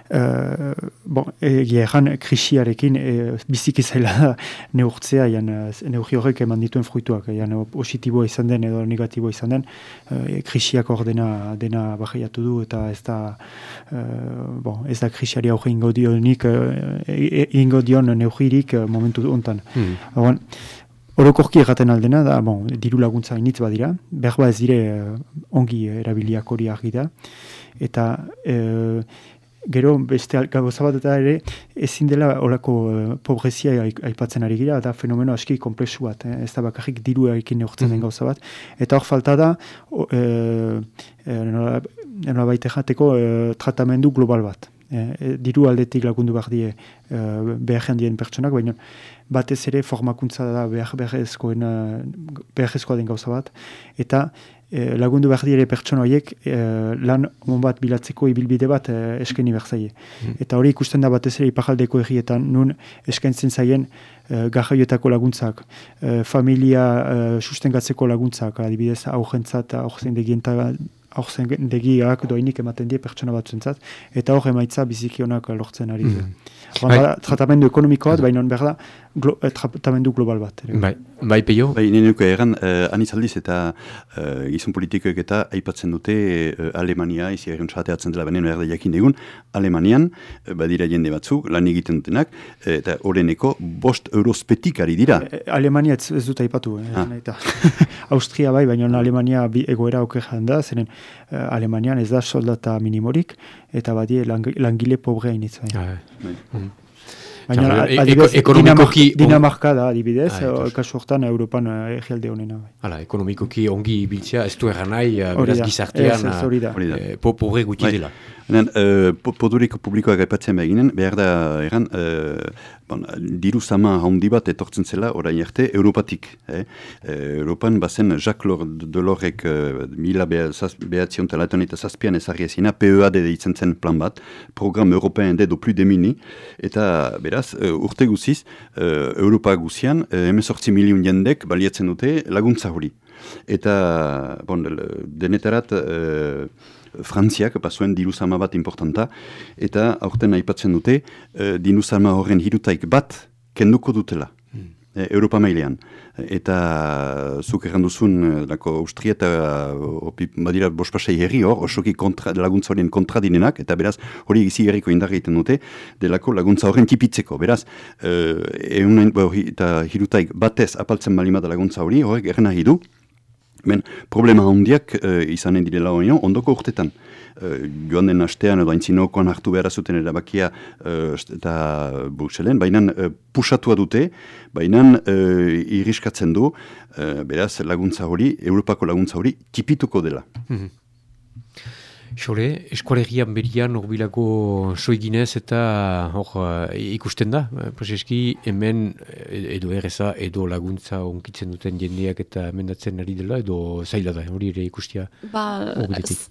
Uh, bon, egia egan krisiarekin e, biziki zaila neurtzea jan, neugi horrek eman dituen fruituak jan, positiboa izan den edo negatiboa izan den uh, krisiak hor dena, dena bajaiatu du eta ez da uh, bon, ez da krisiari aurre ingo dionik uh, ingo dion neugirik uh, momentu hontan. Hmm. Orokorki erraten aldena, da, bon, diru laguntza initz badira, behar ba ez dire uh, ongi erabiliak hori argi da, eta uh, gero beste gauza bat eta ere ezin dela olako uh, pobrezia aipatzen ari gira, eta fenomeno aski komplexu bat, eh? ez da bakarrik diru ekin neurtzen den mhm. gauza bat, eta hor falta da, uh, nola, nola baite jateko tratamendu global bat. Eh, diru aldetik lagundu behar die uh, behar dien pertsonak, baina batez ere formakuntza da behar beharrezkoa den gauza bat, eta eh, lagundu behar dire pertsona horiek eh, lan on bat bilatzeko ibilbide bat eh, eskeni behar zaie. Hmm. Eta hori ikusten da batez ere ipajaldeko egietan, nun eskaintzen zaien eh, gajaioetako laguntzak, eh, familia eh, sustengatzeko laguntzak, adibidez, augentzat, augen degienta aurzen degiak doinik ematen die pertsona bat zentzat, eta hor emaitza bizikionak lortzen ari. Mm. tratamendu ekonomikoa, baina behar da, glo, eh, tratamendu global bat. Bai, bai peio? Bai, nenuko egan, eh, anizaldiz eta eh, gizon politikoek eta aipatzen dute eh, Alemania, izi egun txateatzen dela benen behar jakin digun, Alemanian, eh, badira jende batzuk, lan egiten dutenak, eh, eta horreneko bost eurospetik ari dira. Eh, Alemania ez, ez dut aipatu, eh, ah. (laughs) Austria bai, baina Alemania bi egoera okejan da, zeren uh, Alemanian ez da soldata minimorik, eta badie langile pobrea initzen. Ah, bai. Mm. Baina, e, adibidez, ekonomikoki... Dinamarka da, adibidez, ah, kasu hortan Europan uh, egialde honena. Bai. Hala, ekonomikoki ongi biltzea, ez du erran nahi, beraz gizartean, pobre guti dela. Henen, uh, poduriko publikoak aipatzen behar behar da, erran, bon, diru sama handi bat etortzen zela orain arte Europatik. Eh? E, Europan bazen Jacques Delorek uh, mila behatzion talaton eta zazpian ezarri ezina PEAD deitzen zen plan bat, program european de do plus de mini, eta beraz, urte guziz, uh, Europa guzian, uh, emezortzi milion jendek baliatzen dute laguntza hori. Eta, bon, denetarat, Frantziak, bazuen diruzama bat importanta, eta aurten aipatzen dute, e, diruzama horren hirutaik bat kenduko dutela, hmm. e, Europa mailean. Eta zuk erranduzun, e, lako Austria eta opi, badira bospasei herri hor, osoki kontra, laguntza horien kontra dinenak, eta beraz hori gizi herriko indar egiten dute, delako laguntza horren tipitzeko. Beraz, e, eunen, eta hirutaik batez apaltzen balimata laguntza hori, horrek erren nahi du, Ben, problema handiak uh, izanen direla hori, ondoko urtetan. Uh, joan den astean edo aintzinokoan hartu behar zuten erabakia uh, eta Bruxellen, baina uh, pusatua dute, baina uh, iriskatzen du, uh, beraz laguntza hori, Europako laguntza hori, tipituko dela. Mm Xore, eskualegian berian horbilako soiginez eta hor eh, ikusten da. Eh, Prozeski hemen eh, edo erreza edo laguntza onkitzen duten jendeak eta mendatzen ari dela edo zaila da, hori ere ikustia. Ba,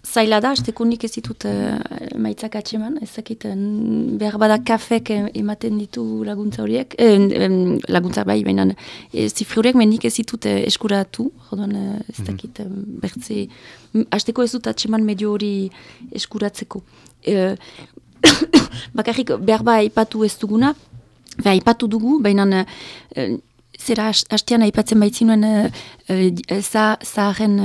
zaila da, ez ditut uh, maitzak atseman, ez dakit behar bada kafek ematen ditu laguntza horiek, eh, laguntza bai, baina e, zifri horiek mendik ez ditut eskuratu, jodan ez mhm. dakit, mm -hmm. bertze, azteko ez dut atseman medio hori eskuratzeko. E, (coughs) bakarrik behar ba ipatu ez duguna, Ba, ipatu dugu, baina zera hastean aipatzen baitzinuen uh, uh, zaharen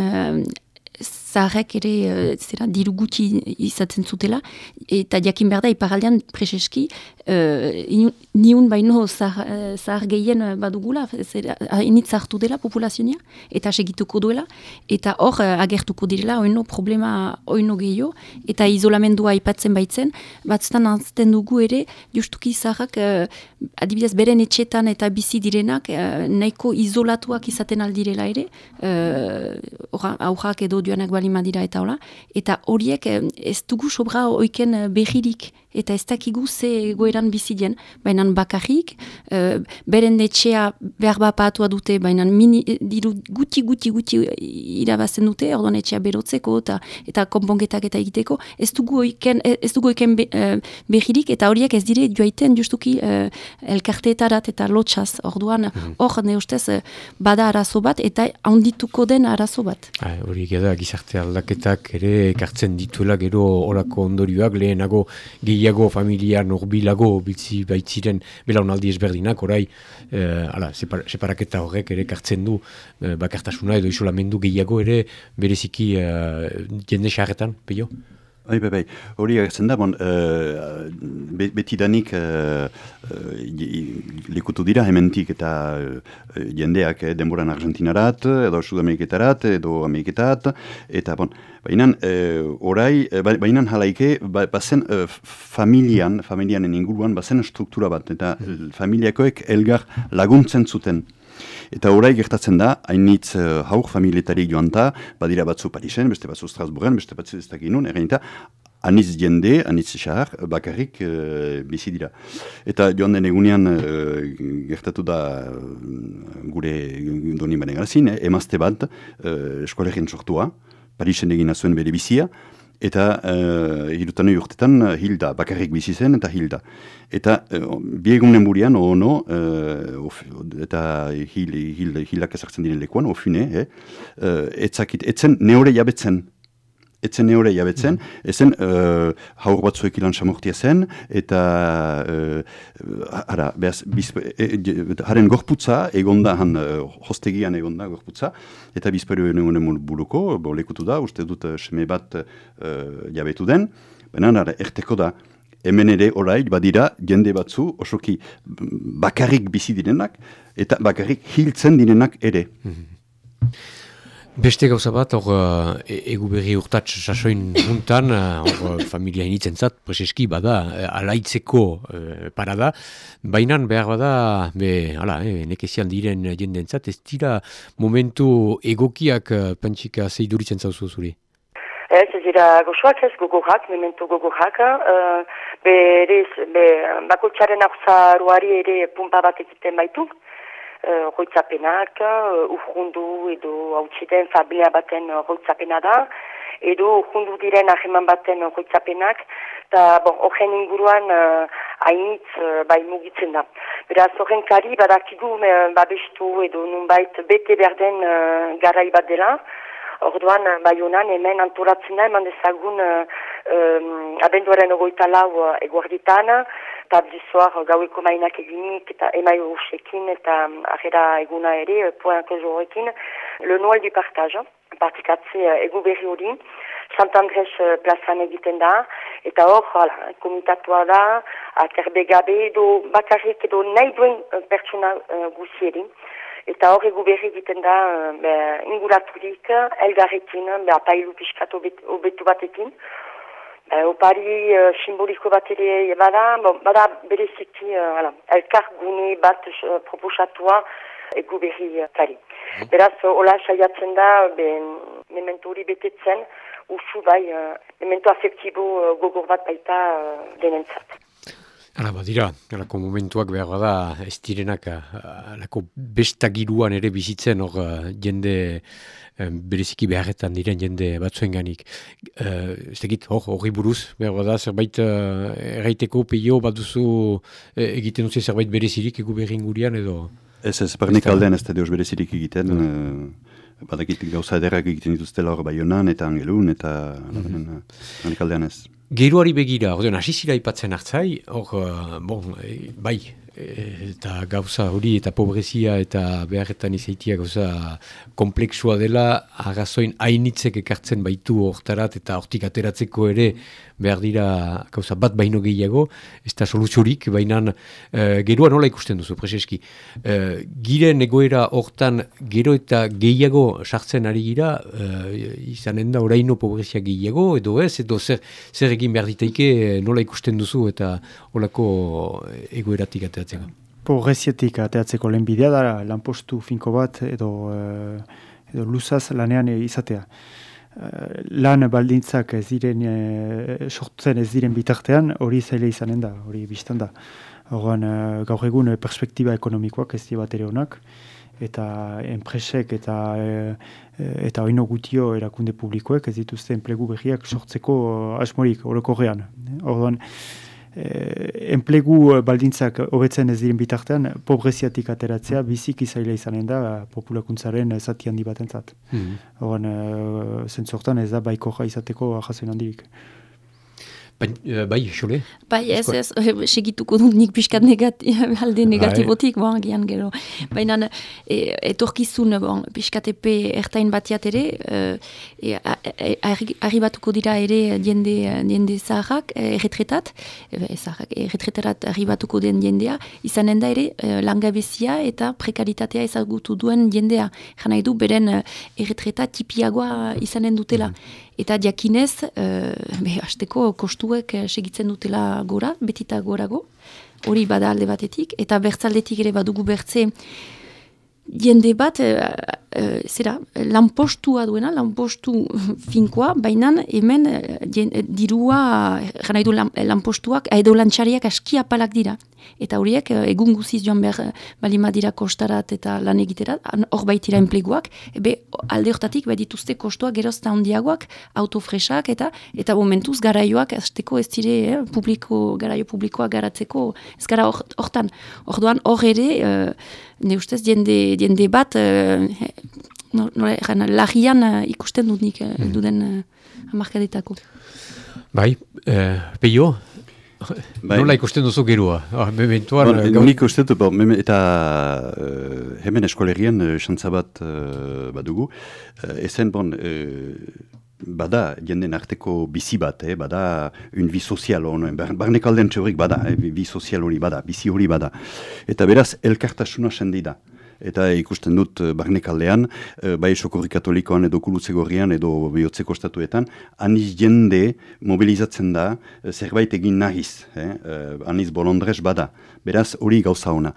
zaharrek ere uh, zera diru gutxi izatzen zutela, eta jakin behar da, iparaldean preseski, uh, niun baino zahar, uh, zahar gehien badugula, init zahartu dela populazionia, eta segituko duela, eta hor agertuko direla, oino problema oino gehiago, eta izolamendua aipatzen baitzen, batzutan anzten dugu ere, justuki zaharrak, uh, adibidez, beren etxetan eta bizi direnak, uh, nahiko izolatuak izaten aldirela ere, uh, aurrak edo duanak balima dira eta hola, eta horiek ez dugu sobra oiken behirik, eta ez dakigu ze goeran bizidien, baina bakarrik, uh, beren etxea behar bapatua dute, baina diru guti guti guti irabazten dute, orduan etxea berotzeko eta eta konponketak eta egiteko, ez dugu oiken, ez dugu oiken be, behirik, eta horiek ez dire joaiten justuki uh, elkarteetarat eta lotxaz, orduan mhm. hor mm ne ustez bada arazo bat, eta handituko den arazo bat. Hori da, gizarte aldaketak ere ekartzen dituela gero orako ondorioak lehenago gehiago familia norbilago bitzi baitziren belaunaldi ezberdinak orai eh, ala, separ, separaketa horrek ere ekartzen du eh, bakartasuna edo isolamendu gehiago ere bereziki eh, jende xarretan, peio? Bai, bai, bai. Hori agertzen da, bon, uh, beti danik uh, likutu dira hementik eta jendeak eh, denboran Argentinarat, edo Sudameriketarat, edo Ameriketat, eta bon, bainan, uh, orai, bainan halaike, ba, bazen uh, familian, familianen inguruan, bazen struktura bat, eta familiakoek elgar laguntzen zuten. Eta orai gertatzen da, hainitz uh, haur familietarik joan ta, badira batzu Parisen, beste batzu Strasbourgen, beste batzu ez dakit nun, errein anitz jende, anitz xahar, bakarrik uh, bizi dira. Eta joan den egunean uh, gertatu da gure doni bane garazin, eh, emazte bat uh, eskolegin sortua, Parisen egin zuen bere bizia, eta uh, hirutan urtetan hilda, bakarrik bizi zen eta hilda. Eta uh, biegunen burian, ono, uh, eta hil, hil, hilak ezartzen diren lekuan, ofune, eh? uh, etzakit, etzen neore jabetzen, etzen neore jabetzen, mm. ezen uh, haur batzuek ilan samortia zen, eta uh, ara, behaz, bizpe, e, haren gorputza egonda, han uh, hostegian egonda gorputza, eta bizperu egun buruko, bo lekutu da, uste dut uh, seme bat uh, jabetu den, benen, ara, erteko da, hemen ere orai badira jende batzu osoki bakarrik bizi direnak eta bakarrik hiltzen direnak ere. Mhm. Beste gauza bat, hor e, egu berri urtatx sasoin (coughs) juntan, hor familia initzen zat, preseski bada, e, alaitzeko e, parada, bainan behar bada, be, ala, e, nekezian diren jendentzat, ez dira momentu egokiak pentsika zeiduritzen zauzu zuri? Ez, ez dira gozoak ez, gogorak, momentu gogorak, uh, be, be, bako txaren ere pumpa bat egiten baitu, roitzapenak, uh, urrundu edo hautsiten familia baten roitzapena da, edo urrundu diren aheman baten roitzapenak, eta bon, horren inguruan uh, hainitz uh, bai mugitzen da. Beraz, horren kari badakigu uh, babestu edo nunbait bete berden uh, garai bat dela, Orduan, bai honan, hemen antolatzen da, eman dezagun uh, um, abenduaren ogoita lau uh, eguarditan, tablizoar gaueko mainak eginik eta emai urusekin eta ahera eguna ere, poenko jorekin, le noel du partaj, partikatze egu berri hori, Sant Andres uh, plazan egiten da, eta hor, hala, komitatua da, aterbe gabe edo bakarrik edo nahi duen pertsona uh, guzieri, Eta hor egu berri egiten da be, inguraturik, elgarrekin, be, apailu piskat obetu batekin. Uh, opari uh, simboliko bat ere bada, bon, bada bereziki uh, elkar gune bat uh, proposatua egu berri uh, kari. Mm. Beraz, uh, hola saiatzen da, memento hori betetzen, usu bai, uh, memento afektibo uh, gogor bat baita uh, denentzat. Hala, badira, alako momentuak behar bada, ez direnak, alako bestagiruan ere bizitzen, hor jende bereziki beharretan diren jende batzuen ganik. Uh, ez tegit, hor, horri buruz, behar bada, zerbait erraiteko peio bat duzu egiten duzu zerbait berezirik egu berri ingurian edo... Ez ez, barnik aldean ez da deus berezirik egiten, badakit gauza ederrak egiten dituztela hor baionan eta angelun eta mm -hmm. ez. Geruari begira, ordean, asizira ipatzen hartzai, hor, uh, bon, e, bai, eta gauza hori eta pobrezia eta beharretan izaitia gauza kompleksua dela agazoin hainitzek ekartzen baitu hortarat eta hortik ateratzeko ere behar dira gauza bat baino gehiago. Ez da soluziorik baina e, gerua nola ikusten duzu preseski e, giren egoera hortan gero eta gehiago sartzen ari gira e, izanen da oraino pobrezia gehiago edo ez edo zer, zer egin behar ditaike nola ikusten duzu eta olako egoeratik ateratzen ateratzeko? Pobreziatik ateratzeko lehen bidea da, lanpostu finko bat edo, uh, edo luzaz lanean izatea. Uh, lan baldintzak ez diren, uh, sortzen ez diren bitartean, hori zaila izanen da, hori biztan da. Horren, uh, gaur egun perspektiba ekonomikoak ez di bat ere honak, eta enpresek eta eta oino gutio erakunde publikoek ez dituzte enplegu berriak sortzeko asmorik orokorrean. Orduan, eh, enplegu eh, baldintzak hobetzen ez diren bitartean, pobreziatik ateratzea bizik izaila izanen da populakuntzaren zati handi batentzat. Mm -hmm. e, zentzortan ez da baiko izateko ahazen handirik. Bai, bai, xole? Bai, ez, ez, segituko dut nik piskat negati, alde (laughs) negatibotik, bon, gian gero. Baina, e, etorkizun, bon, piskat epe ertain batiat ere, e, arribatuko dira ere jende, jende zaharrak, erretretat, zaharrak, erretretarat arribatuko den jendea, izanen da ere, langabezia eta prekaritatea ezagutu duen jendea. Jana edu, beren erretretat tipiagoa izanen dutela. Mm Eta diakinez, e, be, azteko kostuek eh, segitzen dutela gora, betita gorago, hori bada alde batetik, eta bertzaldetik ere badugu bertze, jende bat, e, zera, lanpostua duena, lanpostu (laughs) finkoa, baina hemen dirua, gana edo lanpostuak, edo lantxariak askia palak dira eta horiek eh, egun guziz joan behar eh, balima dira kostarat eta lan egiterat, hor baitira enpleguak, ebe alde hortatik bai dituzte kostuak gerozta handiagoak, autofresak eta eta momentuz garaioak azteko ez dire eh, publiko, garaio publikoa garatzeko ez gara hortan. Or orduan hor ere, ne ustez jende, jende bat, no, no, lagian ikusten dut nik mm. duden amarkadetako. Bai, eh, peio, Bai. Nola ikusten duzu gerua? Ah, mementuan... Bon, uh, nik uste dut, bon, eta uh, hemen eskolerian uh, xantza bat uh, badugu. Uh, ezen, bon, uh, bada jenden arteko bizi bat, eh, bada un bi sozial honen, barnek aldean txorik bada, eh, bi sozial hori bada, bizi hori bada. Eta beraz, elkartasuna sendi da eta ikusten dut eh, barnekaldean, e, bai sokorri katolikoan edo kulutze gorrian edo bihotzeko statuetan, aniz jende mobilizatzen da eh, zerbait egin nahiz, eh? aniz bolondrez bada. Beraz, hori gauza ona.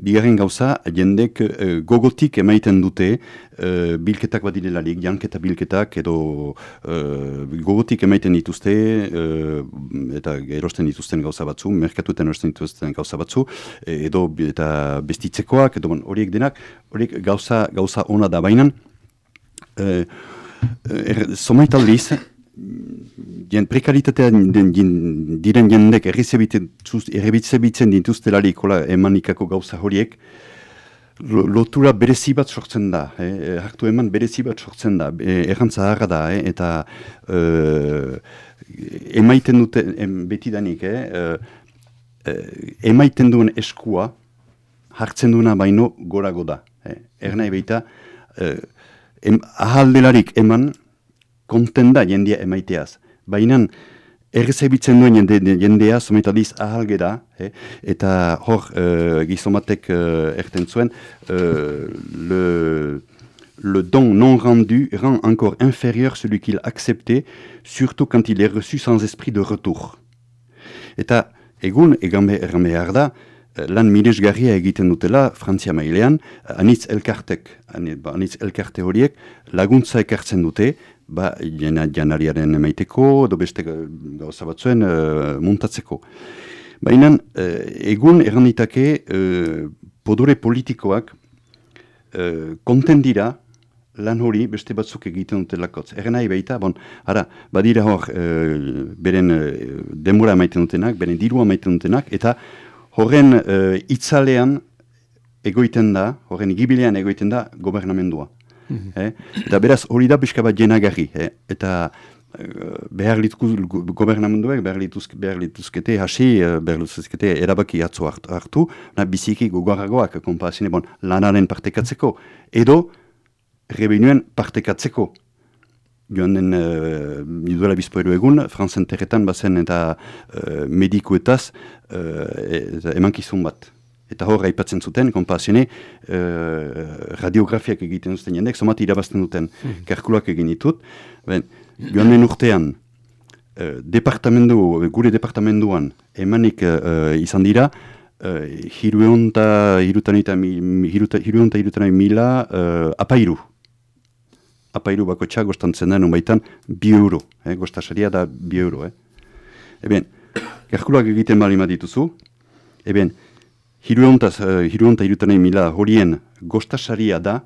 Bigarren gauza, jendek gogotik emaiten dute bilketak bat direlarik, janketa bilketak edo gogotik emaiten dituzte eta erosten dituzten gauza batzu, merkatuten erosten dituzten gauza batzu, edo eta bestitzekoak, edo horiek denak, horiek gauza, gauza ona da bainan. E, er, Somaitaldiz, jen prekaritatea diren jendek errebitzebitzen dituztelarik emanikako gauza horiek, lotura berezi bat sortzen da, eh? hartu eman berezi bat sortzen da, e, errantza harra da, eh? eta e, emaiten dute, em, betidanik, eh? e, emaiten duen eskua, hartzen duena baino gorago da. Eh? Ernai baita, eh, em, ahaldelarik eman kontenda jendea emaiteaz. Baina errezebitzen duen jende, jendea, sometadiz ahalge da, eh? eta hor eh, gizomatek eh, erten zuen, eh, le, le don non rendu rend encore inférieur celui qu'il acceptait, surtout quand il est reçu sans esprit de retour. Eta egun egan behar da, lan miresgarria egiten dutela Frantzia mailean, anitz elkartek, ba, anitz elkarte horiek laguntza ekartzen dute, ba, jena, janariaren emaiteko, edo beste gauza batzuen uh, muntatzeko. Baina, uh, egun erranditake uh, podore politikoak uh, konten dira lan hori beste batzuk egiten dute lakotz. Erren nahi behita, bon, ara, badira hor, beren uh, demora emaiten dutenak, beren dirua emaiten dutenak, eta horren uh, itzalean egoiten da, horren igibilean egoiten da gobernamendua. Mm eh? Eta beraz hori da pixka bat jenagarri. Eh? Eta behar lituz, gobernamenduek behar, lituzk, behar lituzkete hasi, behar lituzkete erabaki atzu hartu, na biziki gogoragoak kompazine bon, lanaren partekatzeko, edo rebinuen partekatzeko. Joan den, uh, duela bizpoeru egun, franzen terretan bazen eta uh, medikuetaz uh, emankizun bat. Eta hor, aipatzen zuten, kompazine, uh, radiografiak egiten zuten jendek, somat irabazten duten, mm. kalkulak egin ditut. Ben, joan den urtean, uh, departamendu, gure departamenduan, emanik uh, izan dira, uh, hirueonta, hirutan hirutan mila uh, apairu. Apairu bako txak goztantzen den, baitan, bi euro. Eh, Goztasaria da bi euro. Eh. Eben, kalkulak egiten bali dituzu, eben, Hiruonta uh, irutanei mila horien gostasaria da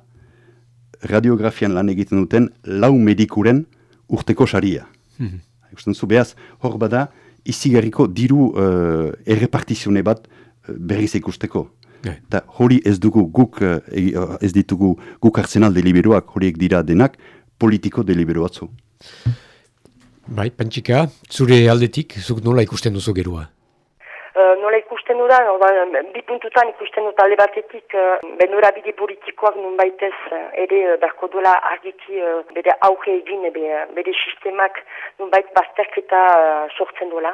radiografian lan egiten duten lau medikuren urteko saria. Mm -hmm. zu behaz, hor bada, izigarriko diru uh, errepartizione bat uh, berriz ikusteko. Eta hori ez dugu guk, uh, ez ditugu guk arsenal deliberoak, horiek dira denak politiko deliberoatzu. Bai, Pantsika, zure aldetik, zuk nola ikusten duzu gerua? Uh, nola ikusten dudan, orda, bi puntutan ikusten dut alde batetik, uh, benura bide politikoak nun baitez, uh, ere uh, berko dola argiki uh, bere auge egin, bere, bere sistemak nun bait bazterketa uh, sortzen dola,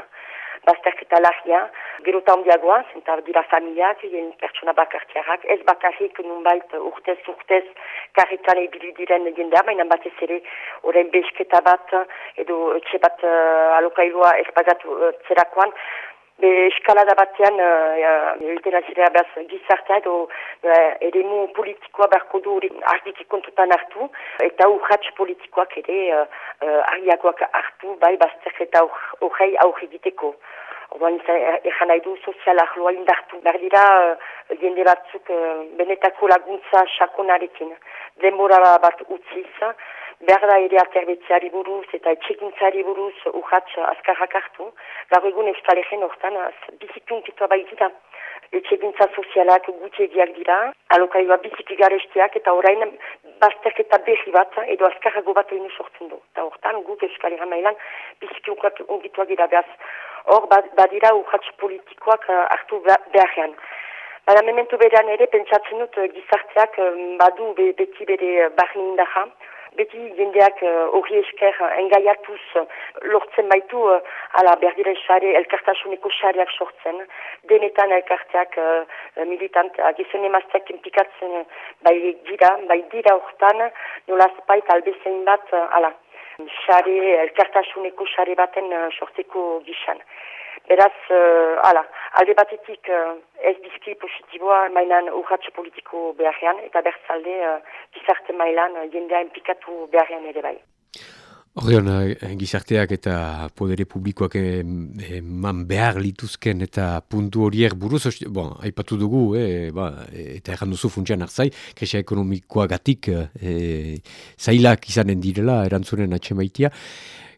bazterketa lagia, gero eta ondiagoa, zenta dira familiak, pertsona bakartiarak, ez bakarrik nun bait urtez urtez karritan ebili diren jendea, baina batez ere orain besketa bat, edo etxe bat uh, alokailua ez uh, zerakoan, Be eskalada batean, egiten uh, azira behaz gizartea edo uh, ere mu politikoa beharko du argitik kontutan hartu, eta urratx politikoak ere uh, uh, hartu, bai bazter eta horrei aurre egiteko. Orduan ezan nahi du sozial ahloa indartu. Berdira, uh, jende batzuk uh, benetako laguntza sakonarekin. Denbora bat utziz, behar da ere aterbetzeari buruz eta etxekintzari buruz urratz azkarrak hartu. Gaur egun euskal egen hortan bizikun kitua bai dira. Etxekintza sozialak gutxegiak dira, alokaioa biziki garesteak eta orain bastek eta behi bat edo azkarrago bat egin sortzen du. Eta hortan guk euskal egen mailan biziki ungituak dira behaz. Hor badira urratz politikoak hartu beharrean. Baina mementu berean ere pentsatzen dut gizarteak badu beti bere barri indaja, beti jendeak uh, hori esker uh, engaiatuz uh, lortzen baitu uh, ala berdire xare, elkartasuneko xareak sortzen. Denetan elkarteak uh, militant, agizene mazteak impikatzen bai dira, bai dira hortan nola spait albezein bat uh, ala xare, elkartasuneko xare baten uh, sortzeko gixan. Beraz, uh, ala, alde batetik uh, ez bizki positiboa mainan urratx politiko beharrean, eta berzalde uh, gizarte mailan uh, jendea implikatu beharrean ere bai. Horrean, gizarteak eta podere publikoak eman behar lituzken eta puntu horiek buruz, bon, haipatu dugu, eh, ba, eta erran duzu funtsian hartzai, kresia ekonomikoagatik eh, zailak izanen direla, erantzunen atxemaitia.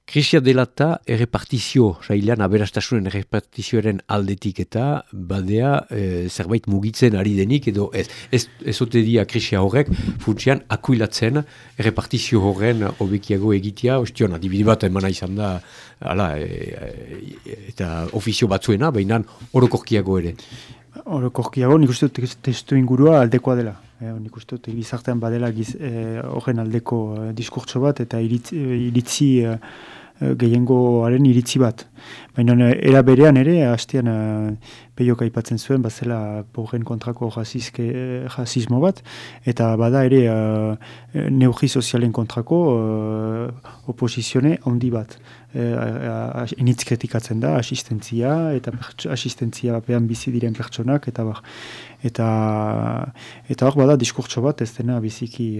Krisia dela eta errepartizio, sailean aberastasunen errepartizioaren aldetik eta badea e, zerbait mugitzen ari denik edo ez, ez, ez dia krisia horrek funtsian akuilatzen errepartizio horren obekiago egitea, ostion, adibide bat emana izan da ala, e, e, eta ofizio batzuena, behinan orokorkiago ere. Orokorkiago, nik uste dut testu ingurua aldekoa dela. E, nik uste dut gizartean badela horren aldeko diskurtso bat eta iritzi, iritzi Eh, gehiengoaren iritzi bat. Baina eh, era berean ere, hastean uh, peiok aipatzen zuen, bazela porren kontrako jazizke, jazismo bat, eta bada ere uh, sozialen kontrako uh, oposizione handi bat. Uh, initzketikatzen da, asistentzia, eta asistentzia behan bizi diren pertsonak, eta bar. Eta, eta hor bada diskurtso bat, ez dena biziki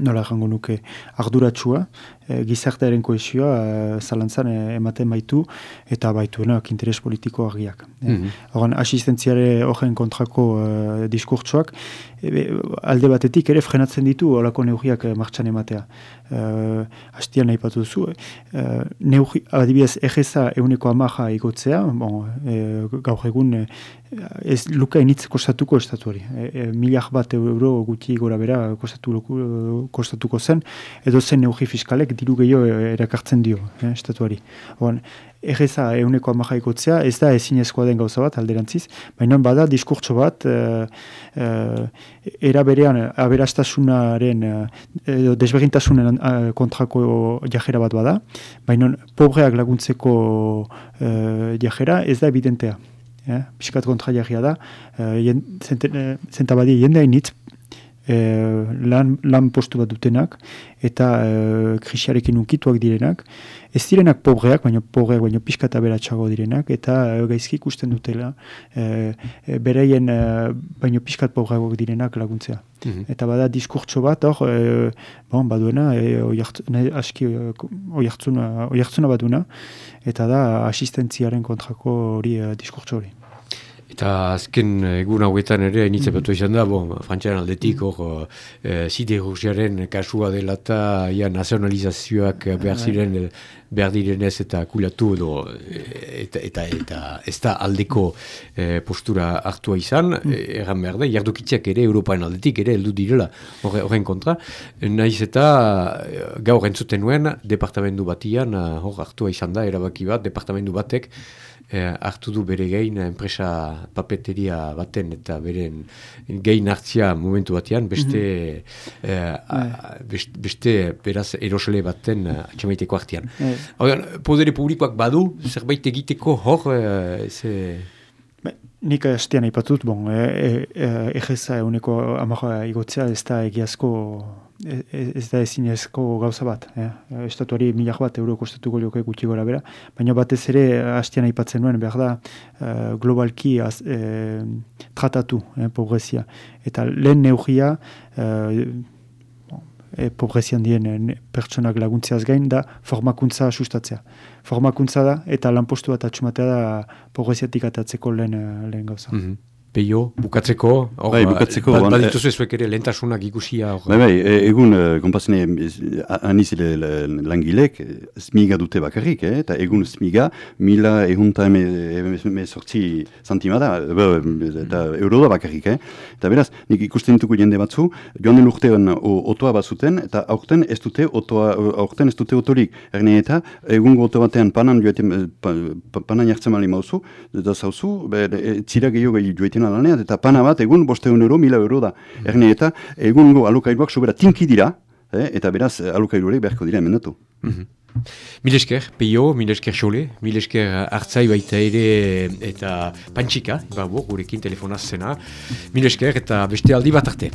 nola jango nuke arduratsua, e, gizartearen koesioa e, zalantzan e, ematen baitu eta baituenak interes politiko argiak. Mm -hmm. asistentziare horren kontrako e, diskurtsoak e, alde batetik ere frenatzen ditu olako neugriak e, martxan ematea. E, Astian nahi patu duzu, e, neugri, adibidez egeza euneko amaja igotzea, bon, e, gaur egun ez luka initz kostatuko estatuari. E, e, milak bat euro gutxi gora bera kostatu, kostatuko zen, edo zen neugi fiskalek diru gehiago erakartzen dio eh, estatuari. Oan, Erreza euneko amajaikotzea, ez da ezinezkoa den gauza bat, alderantziz, baina bada diskurtso bat, e, e, era berean aberastasunaren, edo desbegintasunen kontrako jajera bat bada, baina pobreak laguntzeko e, jajera ez da evidentea eh, piskat kontra jarria da, eh, zentabadi jendea initz eh, lan, lan postu bat dutenak eta eh, krisiarekin unkituak direnak, ez direnak pobreak, baina pobreak baina piskat aberatxago direnak, eta eh, gaizki ikusten dutela eh, eh bereien eh, baina piskat pobreak direnak laguntzea. Mhm. Eta bada diskurtso bat, hor, e, bon, baduena, e, aski oiartzuna, oiartzuna baduna, eta da asistentziaren kontrako hori e, diskurtso hori. Eta azken egun hauetan ere, initzen mm izan da, bon, frantxaren aldetik, hor, mm e, kasua dela eta ja, nazionalizazioak behar ziren, behar direnez eta kulatu edo, eta, eta, eta ez da aldeko e, postura hartua izan, mm erran behar da, jardukitziak ere, Europaren aldetik ere, heldu direla horren kontra. Naiz eta gaur entzuten nuen, departamentu batian, hor hartua izan da, erabaki bat, departamentu batek, eh, hartu du bere gein enpresa papeteria baten eta beren gein hartzia momentu batean beste, mm -hmm. beste, beraz erosele baten atxamaiteko hartian. Mm. Podere publikoak badu, zerbait egiteko hor, uh, ze... Nik hastean ipatut, bon, e, e, egeza eguneko amarra igotzea ez da egiazko ez da ezinezko gauza bat. Eh? Estatuari milak bat euro kostatuko lioke gutxi gora bera, baina batez ere hastian aipatzen nuen, behar da uh, globalki az, eh, tratatu eh, pobrezia. Eta lehen neugia uh, e, pobrezian dien pertsonak laguntziaz gain da formakuntza sustatzea. Formakuntza da eta lanpostu bat atxumatea da pobreziatik atatzeko lehen, lehen gauza. Mm Peio, bukatzeko, or, bai, bukatzeko, ba, badituzu ezuek ere lentasunak ikusia. Or. Bai, bai, e, egun, uh, kompazene, anizile langilek, smiga dute bakarrik, eh? eta egun smiga, mila ehunta eme, eme sortzi santima da, eta euro da bakarrik, eh? eta beraz, nik ikusten dituko jende batzu, joan den urtean otoa bazuten, eta aurten ez dute otoa, aurten ez dute otorik, erne eta egun goto batean panan joetan, pa, panan jartzen mali mauzu, eta zauzu, txira gehiago joetan egiten alanean, eta pana bat egun bosteun euro, mila euro da. Erne eta egungo alukairuak sobera tinki dira, eh, eta beraz alukairurek beharko dira emendatu. Mm. Milesker, Peio, Milesker Xole, Milesker Artzai baita ere eta Pantxika, babo, gurekin telefonaz zena. Milesker eta beste aldi bat arte.